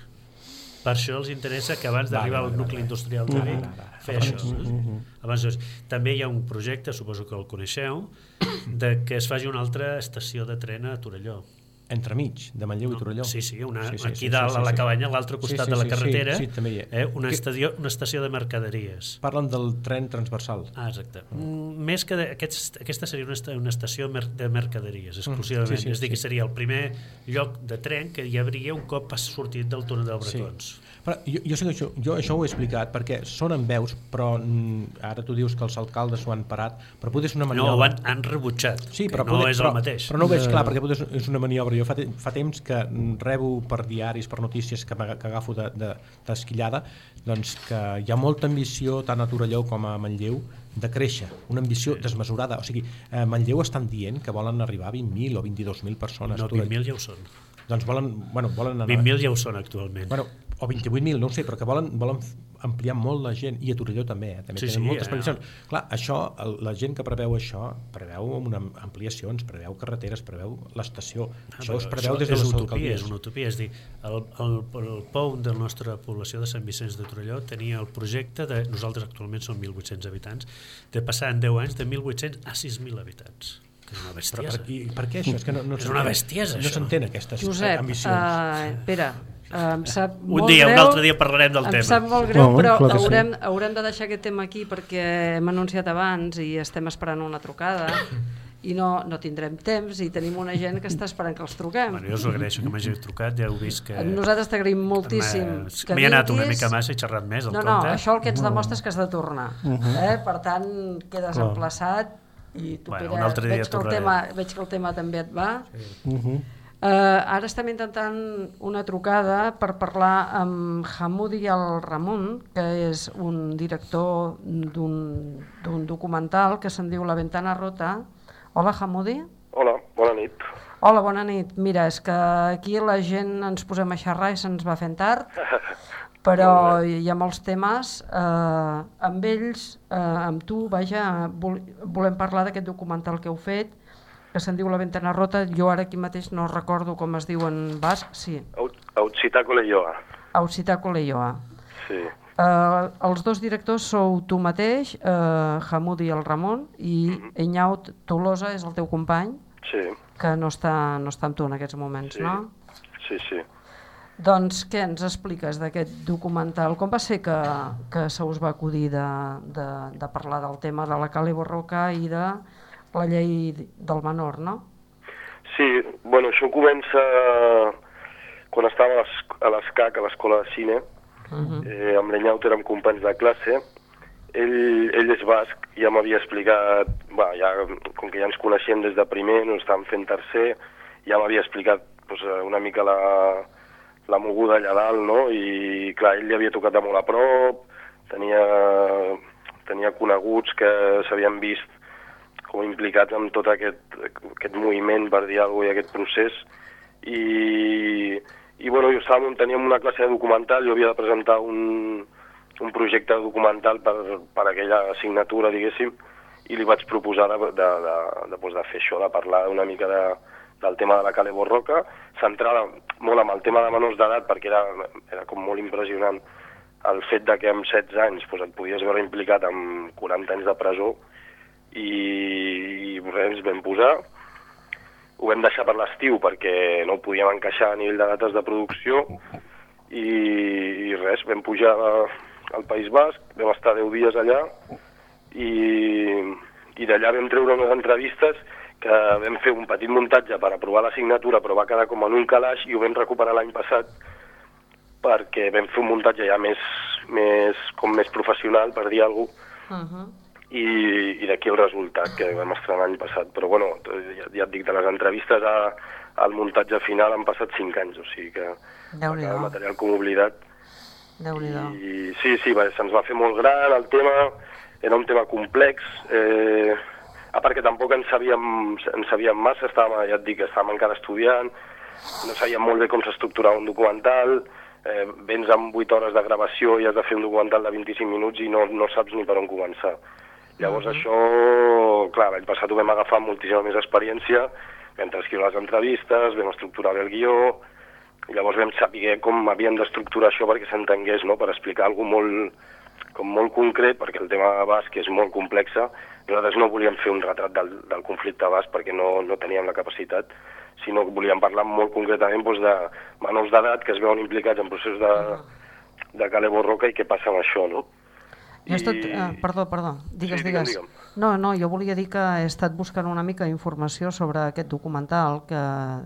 Per això els interessa que abans d'arribar al nucli industrial de Vic fer això. Abans, doncs, també hi ha un projecte, suposo que el coneixeu, de que es faci una altra estació de tren a Torelló. Entremig, de Manlleu i Torelló. Sí, sí, una, Sí, sí, aquí sí, dalt sí, a la sí. cabanya, a l'altre Sí, costat sí, de la sí, carretera, sí, sí, també hi ha. eh, una, Que- estació, una estació de mercaderies. Parlen del tren transversal. Ah, exacte. Mm, Més que de, aquests, aquesta seria una, esta- una estació de mercaderies, exclusivament. Mm, sí, sí, és a dir, que sí. seria el primer lloc de tren que hi hauria un cop has sortit del túnel del Bretons. Sí. Però jo, jo, sé que això, jo això ho he explicat perquè sonen veus, però mm, ara tu dius que els alcaldes ho han parat, però potser és una maniobra... No, ho han, han rebutjat, Sí, que però no poder, és però, el mateix. Però no ho veig clar, perquè potser és una maniobra. Jo fa, te- fa temps que rebo per diaris, per notícies que, que agafo d'esquillada, de, d'esquillada, doncs que hi ha molta ambició tant a Torelló com a Manlleu de créixer, una ambició desmesurada. O sigui, a Manlleu estan dient que volen arribar a 20.000 o 22.000 persones. No, Torelló- 20.000 ja ho són. Doncs volen, bueno, volen anar... 20.000 ja ho són actualment. Bueno, o 28.000, no ho sé, però que volen, volen ampliar molt la gent, i a Torelló també, eh? també Sí, tenen sí, moltes eh. previsions. Clar, això, el, la gent que preveu això, preveu una ampliacions, preveu carreteres, preveu l'estació, Ah, això es preveu això des de és les utopia, alcaldies. és una utopia, és dir, el, el, el POU de la nostra població de Sant Vicenç de Torelló tenia el projecte de, nosaltres actualment som 1.800 habitants, de passar en 10 anys de 1.800 a 6.000 habitants que és una Però bestiesa. per, i, per què això? És que no, no és una bestiesa, No això. s'entén aquestes Josep, ambicions. uh, Pere, uh, em sap Un molt dia, un greu, altre dia parlarem del em tema. sap molt greu, No, però que sí. haurem, haurem de deixar aquest tema aquí perquè hem anunciat abans i estem esperant una trucada i no, no tindrem temps i tenim una gent que està esperant que els truquem. Bueno, jo us agraeixo que m'hagi trucat, ja heu vist que... Nosaltres t'agraïm moltíssim m'he- que M'he anat una mica massa i xerrat més, el No, no, compte. això el que ens demostra és que has de tornar. Mhm. eh? Per tant, quedes Clar. emplaçat i tu, Bueno, Pere, un altre dia veig, que el tornarem. tema, veig que el tema també et va. Uh -huh. Uh, ara estem intentant una trucada per parlar amb Hamoudi al Ramon, que és un director d'un documental que se'n diu La ventana rota. Hola, Hamoudi. Hola, bona nit. Hola, bona nit. Mira, és que aquí la gent ens posem a xerrar i se'ns va fent tard, però hi ha molts temes. Eh, amb ells, eh, amb tu, vaja, vol, volem parlar d'aquest documental que heu fet, que se'n diu La ventana rota. Jo ara aquí mateix no recordo com es diu en basc. Sí, Autsitako Leioa. Aucitaco Leioa. Sí. Uh, els dos directors sou tu mateix, uh, Hamoudi i el Ramon, i Enyaut Tolosa és el teu company, Sí, que no està, no està amb tu en aquests moments, Sí. no? sí, sí. Doncs què ens expliques d'aquest documental? Com va ser que, que se us va acudir de, de, de parlar del tema de la Cale Borroca i de la llei del menor, no? Sí, bueno, això comença quan estava a l'es- a l'ESCAC, a l'escola de cine, Uh eh, amb l'Enyaut érem companys de classe, ell, ell és basc, ja m'havia explicat, va, ja, com que ja ens coneixíem des de primer, no estàvem fent tercer, ja m'havia explicat doncs, una mica la, la moguda allà dalt, no? I clar, ell li havia tocat de molt a prop, tenia, tenia coneguts que s'havien vist com implicats en tot aquest, aquest moviment, per dir alguna cosa, i aquest procés. I, i bueno, jo estava, teníem una classe de documental, jo havia de presentar un, un projecte documental per, per aquella assignatura, diguéssim, i li vaig proposar de, de, de, de, doncs de fer això, de parlar una mica de, del tema de la Cale Borroca, centrada molt amb el tema de menors d'edat, perquè era, era com molt impressionant el fet de que amb 16 anys doncs, et podies veure implicat amb 40 anys de presó i, i res, ens vam posar. Ho vam deixar per l'estiu perquè no ho podíem encaixar a nivell de dates de producció i, i res, vam pujar al País Basc, vam estar 10 dies allà i, i d'allà vam treure unes entrevistes que vam fer un petit muntatge per aprovar la signatura però va quedar com en un calaix i ho vam recuperar l'any passat perquè vam fer un muntatge ja més, més, com més professional, per dir alguna cosa, Uh -huh. I, i d'aquí el resultat que vam estrenar l'any passat. Però bueno, ja, ja et dic, de les entrevistes a, al muntatge final han passat 5 anys, o sigui que el material com oblidat. déu nhi I sí, sí, se'ns va fer molt gran el tema, era un tema complex, eh, a part que tampoc en sabíem, en sabíem massa, estàvem, ja et dic, estàvem encara estudiant, no sabíem molt bé com s'estructurava un documental, eh, vens amb 8 hores de gravació i has de fer un documental de 25 minuts i no, no saps ni per on començar. Llavors això, clar, l'any passat ho vam agafar amb moltíssima més experiència, vam transcriure les entrevistes, vam estructurar el guió, i llavors vam saber com havíem d'estructurar això perquè s'entengués, no?, per explicar alguna molt, com molt concret, perquè el tema basc és molt complex, nosaltres no volíem fer un retrat del, del conflicte basc perquè no, no teníem la capacitat, sinó que volíem parlar molt concretament doncs, de menors d'edat que es veuen implicats en processos de, de Cale Borroca i què passa amb això, no? Jo he estat... Eh, perdó, perdó, digues, Sí, digue'm, digues. digue'm. No, no, jo volia dir que he estat buscant una mica informació sobre aquest documental que,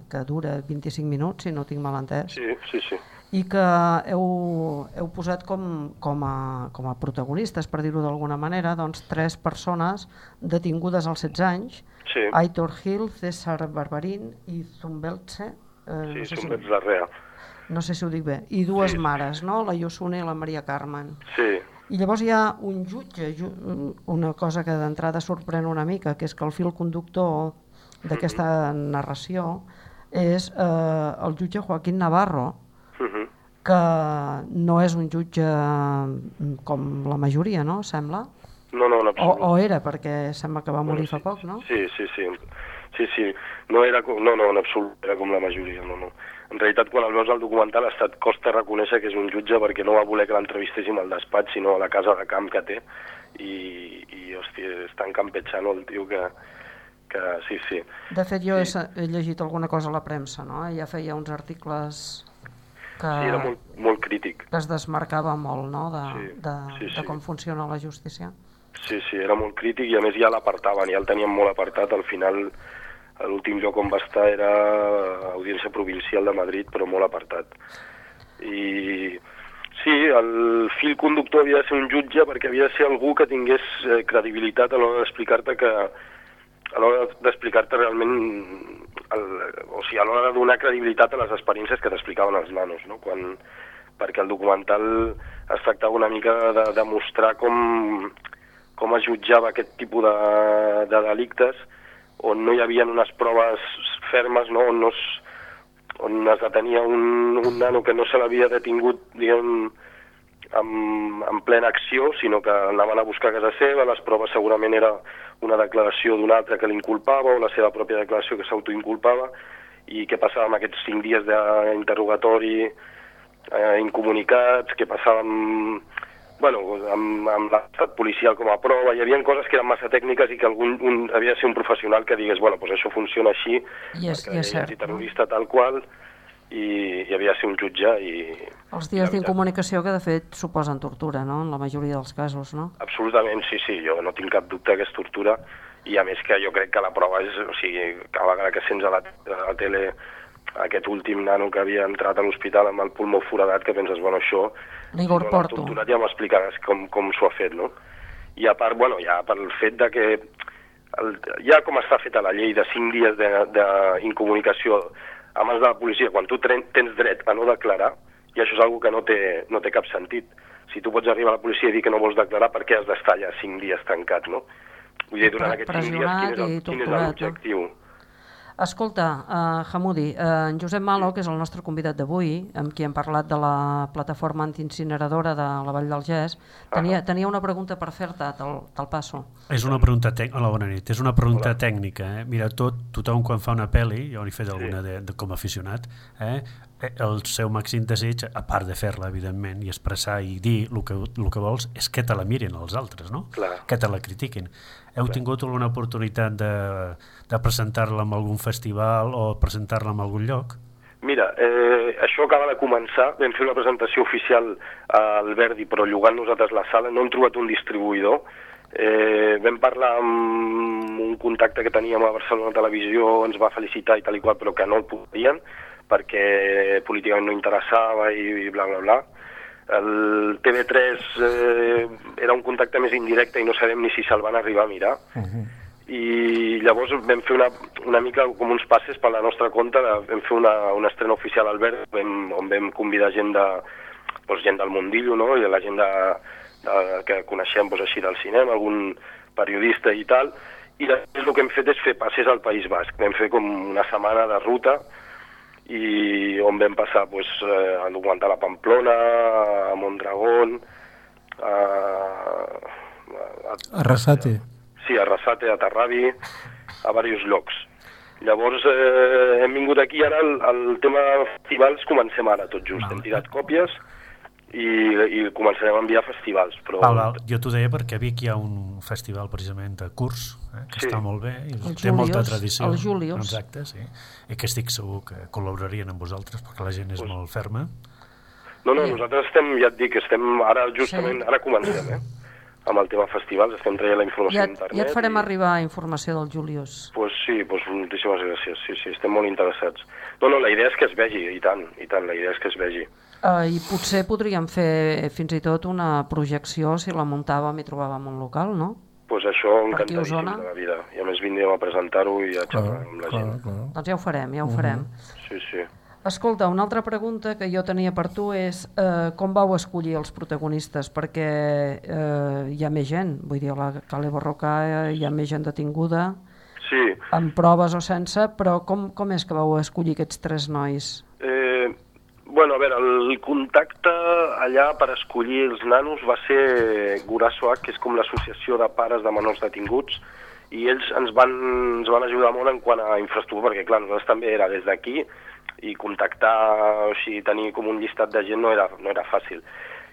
que dura 25 minuts, si no tinc mal entès, Sí, sí, sí. i que heu, heu posat com, com, a, com a protagonistes, per dir-ho d'alguna manera, doncs, tres persones detingudes als 16 anys, Sí. Aitor Gil, César Barbarín i Zumbeltse, eh, Sí, no, sé som si, no sé si ho dic bé, i dues Sí. mares, no? la Iosuna i la Maria Carmen. Sí, I llavors hi ha un jutge, ju- una cosa que d'entrada sorprèn una mica, que és que el fil conductor d'aquesta narració és eh, el jutge Joaquín Navarro, Mhm. que no és un jutge mm, com la majoria, no? Sembla? No, no, en O, absolut. o era, perquè sembla que va morir fa poc, no? Sí, sí, sí. Sí, sí. No era com, no, no, en absolut, era com la majoria, no, no. En realitat, quan el veus al documental, ha estat costa reconèixer que és un jutge perquè no va voler que l'entrevistéssim al despatx, sinó a la casa de camp que té. I, i hòstia, és tan campechano el tio que, que sí, sí. De fet, jo he, sa- he llegit alguna cosa a la premsa, no? Ja feia uns articles que, Sí, era molt, molt crític. que es desmarcava molt, no?, de, de, sí, de sí. com funciona la justícia. Sí, sí, era molt crític i a més ja l'apartaven, ja el teníem molt apartat. Al final, l'últim lloc on va estar era Audiència Provincial de Madrid, però molt apartat. I sí, el fil conductor havia de ser un jutge perquè havia de ser algú que tingués eh, credibilitat a l'hora d'explicar-te que a l'hora d'explicar-te realment el, o sigui, a l'hora de donar credibilitat a les experiències que t'explicaven els nanos, no? Quan, perquè el documental es tractava una mica de demostrar com, com es jutjava aquest tipus de, de delictes on no hi havia unes proves fermes, no? on, no es, on es detenia un, un nano que no se l'havia detingut, diguem, en, en plena acció, sinó que anaven a buscar a casa seva, les proves segurament era una declaració d'un altre que l'inculpava o la seva pròpia declaració que s'autoinculpava, i què passava amb aquests cinc dies d'interrogatori eh, incomunicats, què passava amb, bueno, amb, amb l'estat policial com a prova, hi havia coses que eren massa tècniques i que algun, un, havia de ser un professional que digués, bueno, pues això funciona així, és perquè hi terrorista tal qual, i, i havia de ser un jutge i Els dies d'incomunicació que de fet suposen tortura, no?, en la majoria dels casos, no? absolutament sí, sí, jo no tinc cap dubte que és tortura i a més que jo crec que la prova és, o sigui, cada vegada que sents a la, a la tele aquest últim nano que havia entrat a l'hospital amb el pulmó foradat, que penses, bueno, això... L'Igor Porto. torturat ja m'explicaràs com, com s'ho ha fet, no? I a part, bueno, ja pel fet de que el, ja com està feta la llei de 5 dies d'incomunicació a mans de la policia, quan tu tren, tens dret a no declarar, i això és una que no té, no té cap sentit. Si tu pots arribar a la policia i dir que no vols declarar, per què has d'estar allà 5 dies tancat, no? Vull dir, durant aquests 5 dies, quin és torturat, no? Escolta, uh, Hamudi, uh, en Josep Malo, que és el nostre convidat d'avui, amb qui hem parlat de la plataforma antiincineradora de la Vall del Gès, tenia, tenia una pregunta per fer-te, te'l te passo. És una pregunta tècnica, hola, bona nit. És una pregunta Hola. tècnica, eh? Mira, tot, tothom quan fa una pel·li, jo n'he fet alguna de, de, com a aficionat, eh? Eh, el seu màxim desig, a part de fer-la, evidentment, i expressar i dir el que, el que vols, és que te la mirin els altres, no? Clar. Que te la critiquin. Heu tingut alguna oportunitat de, de presentar-la en algun festival o presentar-la en algun lloc? Mira, eh, això acaba de començar. Vam fer una presentació oficial al Verdi, però llogant nosaltres la sala. No hem trobat un distribuïdor. Eh, vam parlar amb un contacte que teníem a Barcelona Televisió, ens va felicitar i tal i qual, però que no el podien perquè políticament no interessava i, i bla, bla, bla. El TV3 eh, era un contacte més indirecte i no sabem ni si se'l van arribar a mirar. Uh -huh. I llavors vam fer una, una mica com uns passes per la nostra compte, vam fer una, una estrena oficial al Verd, vam, on vam convidar gent, de, doncs, gent del mundillo, no? i la gent de, de, que coneixem doncs, així del cinema, algun periodista i tal, i després el que hem fet és fer passes al País Basc. Vam fer com una setmana de ruta, i on vam passar pues, eh, a documentar la Pamplona, a Mondragón, a, a, Arrasate. sí, a Rassate, a Tarrabi, a diversos llocs. Llavors eh, hem vingut aquí ara, el, el tema de festivals comencem ara tot just. Hem tirat còpies i, i començarem a enviar festivals. Però... Val, val. Jo t'ho deia perquè a Vic hi ha un festival precisament de curs, eh, que Sí. està molt bé i El té molta Julius, tradició. el Julius. Exacte, sí. I que estic segur que col·laborarien amb vosaltres perquè la gent és molt ferma. No, no, nosaltres estem, ja et dic, estem ara justament, Sí. ara comencem, eh? Amb el tema festivals, estem traient la informació Ja, a internet. ja et farem i- arribar informació del Julius. Pues sí, pues moltíssimes gràcies. Sí, sí, estem molt interessats. No, no, la idea és que es vegi, i tant, i tant, la idea és que es vegi. Uh, I potser podríem fer fins i tot una projecció si la muntàvem i trobàvem un local, no? Pues això encantadíssim Osona? de la vida. I a més vindríem a presentar-ho i a xerrar amb la gent. Doncs ja ho farem, ja ho farem. Sí, sí. Escolta, una altra pregunta que jo tenia per tu és eh, com vau escollir els protagonistes? Perquè eh, hi ha més gent, vull dir, a la Cale Borroca eh, hi ha més gent detinguda, Sí, amb proves o sense, però com, com és que vau escollir aquests tres nois? Eh, bueno, a veure, el contacte allà per escollir els nanos va ser Gurasoac, que és com l'associació de pares de menors detinguts, i ells ens van, ens van ajudar molt en quant a infraestructura, perquè clar, nosaltres també era des d'aquí, i contactar, o sigui, tenir com un llistat de gent no era, no era fàcil.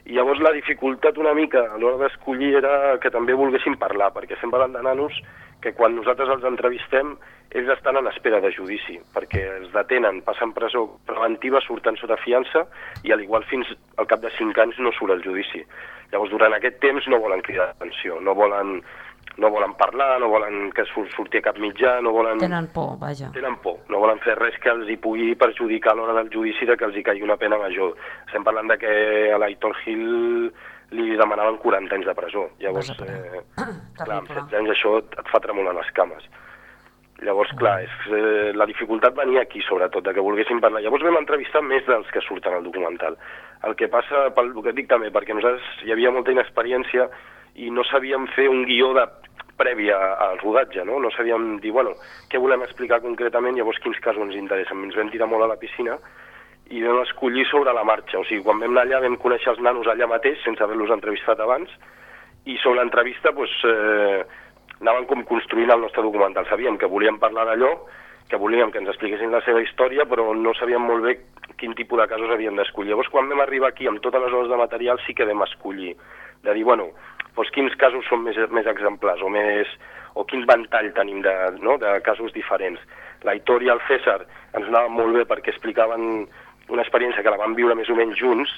I llavors la dificultat una mica a l'hora d'escollir era que també volguessin parlar, perquè estem parlant de nanos que quan nosaltres els entrevistem ells estan en espera de judici, perquè els detenen, passen presó preventiva, surten sota fiança i al igual fins al cap de 5 anys no surt el judici. Llavors durant aquest temps no volen cridar atenció, no volen, no volen parlar, no volen que sur surti a cap mitjà, no volen... Tenen por, vaja. Tenen por, no volen fer res que els hi pugui perjudicar a l'hora del judici de que els hi caigui una pena major. Estem parlant de que a l'Aitor Gil li demanaven 40 anys de presó. Llavors, eh, clar, amb 16 anys això et, et fa tremolar les cames. Llavors, clar, és, eh, la dificultat venia aquí, sobretot, de que volguessin parlar. Llavors vam entrevistar més dels que surten al documental. El que passa, pel que et dic també, perquè nosaltres hi havia molta inexperiència i no sabíem fer un guió de prèvia al rodatge, no? No sabíem dir, bueno, què volem explicar concretament, llavors quins casos ens interessen. Ens vam tirar molt a la piscina i vam escollir sobre la marxa. O sigui, quan vam anar allà vam conèixer els nanos allà mateix, sense haver-los entrevistat abans, i sobre l'entrevista doncs, eh, anàvem com construint el nostre documental. Sabíem que volíem parlar d'allò, que volíem que ens expliquessin la seva història, però no sabíem molt bé quin tipus de casos havíem d'escollir. Llavors, quan vam arribar aquí amb totes les hores de material, sí que vam escollir. De dir, bueno, doncs quins casos són més, més exemplars o més o quin ventall tenim de, no, de casos diferents. L'Aitor i el César ens anaven molt bé perquè explicaven una experiència que la van viure més o menys junts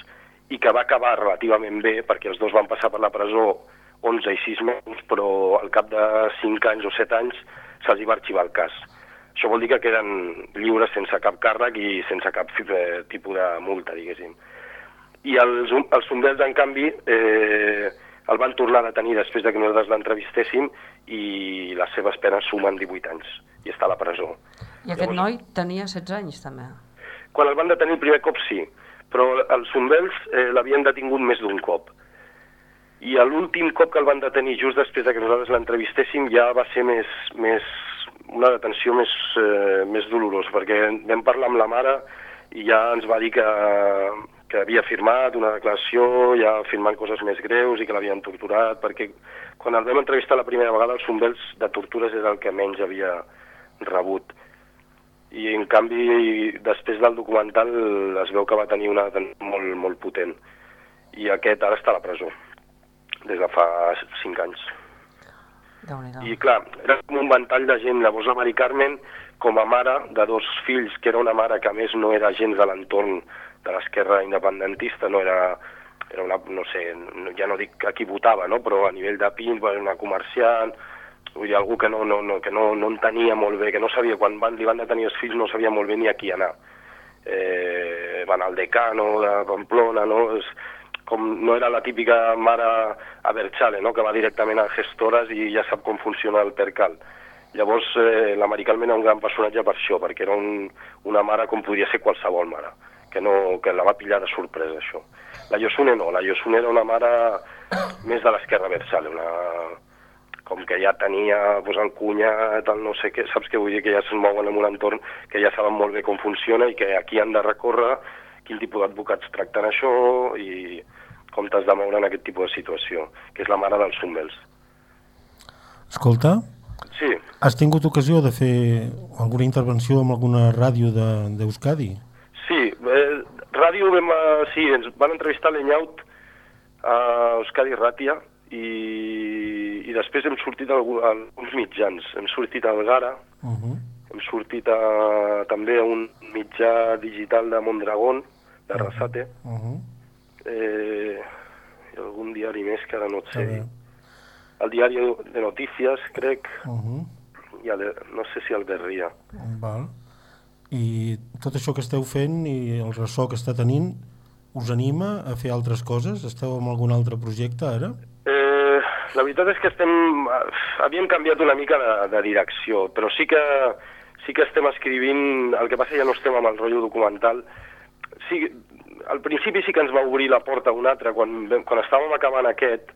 i que va acabar relativament bé perquè els dos van passar per la presó 11 i 6 mesos, però al cap de 5 anys o 7 anys se'ls va arxivar el cas. Això vol dir que queden lliures sense cap càrrec i sense cap eh, tipus de multa, diguéssim. I els, els sondels, en canvi, eh, el van tornar a detenir després de que nosaltres l'entrevistéssim i les seves penes sumen 18 anys i està a la presó. I aquest noi tenia 16 anys, també. Quan el van detenir el primer cop sí, però els Sombels eh, l'havien detingut més d'un cop. I l'últim cop que el van detenir, just després de que nosaltres l'entrevistéssim, ja va ser més, més una detenció més, eh, més dolorosa, perquè vam parlar amb la mare i ja ens va dir que, que havia firmat una declaració, ja firmant coses més greus i que l'havien torturat, perquè quan el vam entrevistar la primera vegada, els Sombels de tortures era el que menys havia rebut. I en canvi després del documental es veu que va tenir una molt, molt potent. I aquest ara està a la presó des de fa 5 anys. I clar, era com un ventall de gent. Llavors la Mari Carmen com a mare de dos fills, que era una mare que a més no era gens de l'entorn de l'esquerra independentista, no era, era una, no sé, ja no dic a qui votava, no? però a nivell de pins, bueno, una comerciant, vull dir, algú que no, no, no, que no, no entenia molt bé, que no sabia, quan van, li van detenir els fills no sabia molt bé ni a qui anar. Eh, van al decano de Pamplona, no? És, com no era la típica mare a Berchale, no? que va directament a gestores i ja sap com funciona el percal. Llavors, eh, la Mari Carmen era un gran personatge per això, perquè era un, una mare com podria ser qualsevol mare, que, no, que la va pillar de sorpresa, això. La Yosune no, la Yosune era una mare més de l'esquerra Berchale, una, com que ja tenia pues, el no sé què, saps què vull dir? Que ja es mouen en un entorn que ja saben molt bé com funciona i que aquí han de recórrer, quin tipus d'advocats tracten això i com t'has de moure en aquest tipus de situació, que és la mare dels Sumbels. Escolta, Sí, has tingut ocasió de fer alguna intervenció amb alguna ràdio de- d'Euskadi? De, ràdio vam, eh, sí, ens van entrevistar l'Enyaut a Euskadi Ràtia i, i després hem sortit a algu- a alguns mitjans. Hem sortit al Gara, uh -huh. hem sortit a, també a un mitjà digital de Mondragón, de Rasate, Uh -huh. eh, i algun diari més que ara no et sé dir. El diari de notícies, crec, Uh -huh. i el, no sé si el Berria. Val. I tot això que esteu fent i el ressò que està tenint us anima a fer altres coses? Esteu en algun altre projecte ara? Eh, la veritat és que estem... Havíem canviat una mica de, de direcció, però sí que, sí que estem escrivint... El que passa ja no estem amb el rotllo documental. Sí, al principi sí que ens va obrir la porta un altre. Quan, quan estàvem acabant aquest,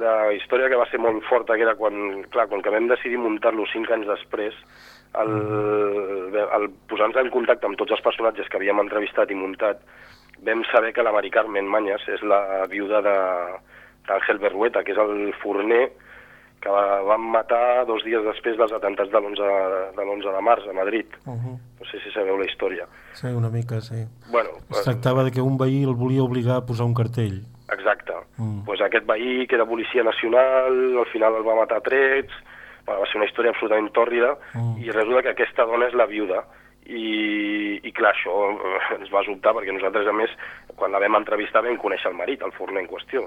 la història que va ser molt forta, que era quan, clar, quan que vam decidir muntar-lo cinc anys després, el, el posar-nos en contacte amb tots els personatges que havíem entrevistat i muntat, vam saber que la Mari Carmen Manyes és la viuda d'Àngel Berrueta, que és el forner que va, van matar dos dies després dels atentats de l'11 de, de, l'11 de març a Madrid. Uh -huh. No sé si sabeu la història. Sí, una mica, sí. Bueno, Es tractava de que un veí el volia obligar a posar un cartell. Exacte. Mm. Pues aquest veí, que era policia nacional, al final el va matar a trets, va ser una història absolutament tòrrida, Mm. i resulta que aquesta dona és la viuda. I, i clar, això ens va sobtar perquè nosaltres, a més, quan la vam entrevistar vam conèixer el marit, el forner en qüestió.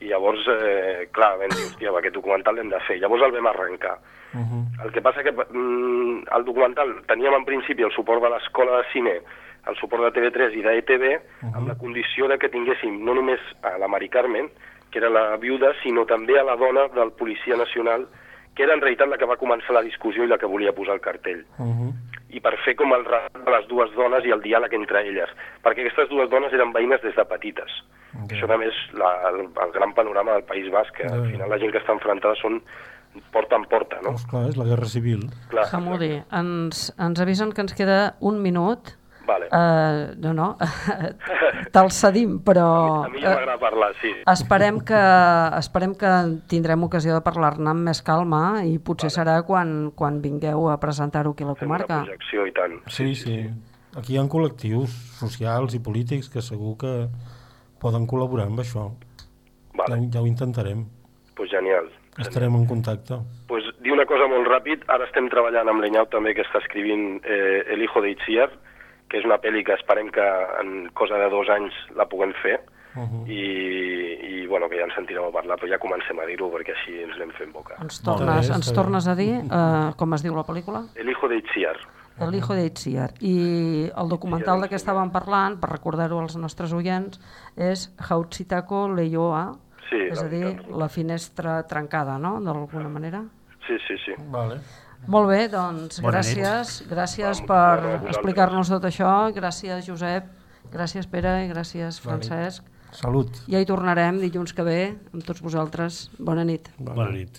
I llavors, eh, clar, vam dir, hòstia, aquest documental l'hem de fer. Llavors el vam arrencar. Uh -huh. El que passa que mm, el documental teníem en principi el suport de l'Escola de Cine, el suport de TV3 i d'ETV, uh -huh. amb la condició de que tinguéssim no només a la Mari Carmen, que era la viuda, sinó també a la dona del Policia Nacional, que era en realitat la que va començar la discussió i la que volia posar el cartell. Uh -huh. I per fer com el relat de les dues dones i el diàleg entre elles, perquè aquestes dues dones eren veïnes des de petites. Okay. Això també és la, el, el gran panorama del País Basc, que al Ja. final la gent que està enfrontada són porta en porta, no? Doncs clar, és la guerra civil. Clar, Hamudi, ens, ens avisen que ens queda un minut. Vale. Uh, no, no, te'l cedim, però... A mi ja m'agrada parlar, sí. Esperem que, esperem que tindrem ocasió de parlar-ne amb més calma i potser vale. serà quan, quan vingueu a presentar-ho aquí a la Fem una comarca. projecció i tant. Sí, sí. Aquí hi ha col·lectius socials i polítics que segur que poden col·laborar amb això. Vale. Ja, ja ho intentarem. Pues genial. Estarem en contacte. Pues dir una cosa molt ràpid, ara estem treballant amb l'Enyau també que està escrivint eh, El hijo de Itziar, que és una pel·li que esperem que en cosa de dos anys la puguem fer Uh -huh. i, i bueno, que ja ens sentirem a parlar, però ja comencem a dir-ho perquè així ens anem fent boca. Ens tornes, ens tornes a dir uh, com es diu la pel·lícula? El hijo de Itziar. El hijo de Itziar. I el documental de què estàvem parlant, per recordar-ho als nostres oients, és Hautzitako Leioa, Sí, és a dir, la finestra trencada, no?, d'alguna manera. Sí, sí, sí. Vale. Molt bé, doncs Bona gràcies, gràcies per bona nit a vosaltres. explicar-nos tot això, gràcies Josep, gràcies Pere i gràcies Bona nit. Francesc. Salut. Ja hi tornarem dilluns que ve amb tots vosaltres. Bona nit. Bona nit.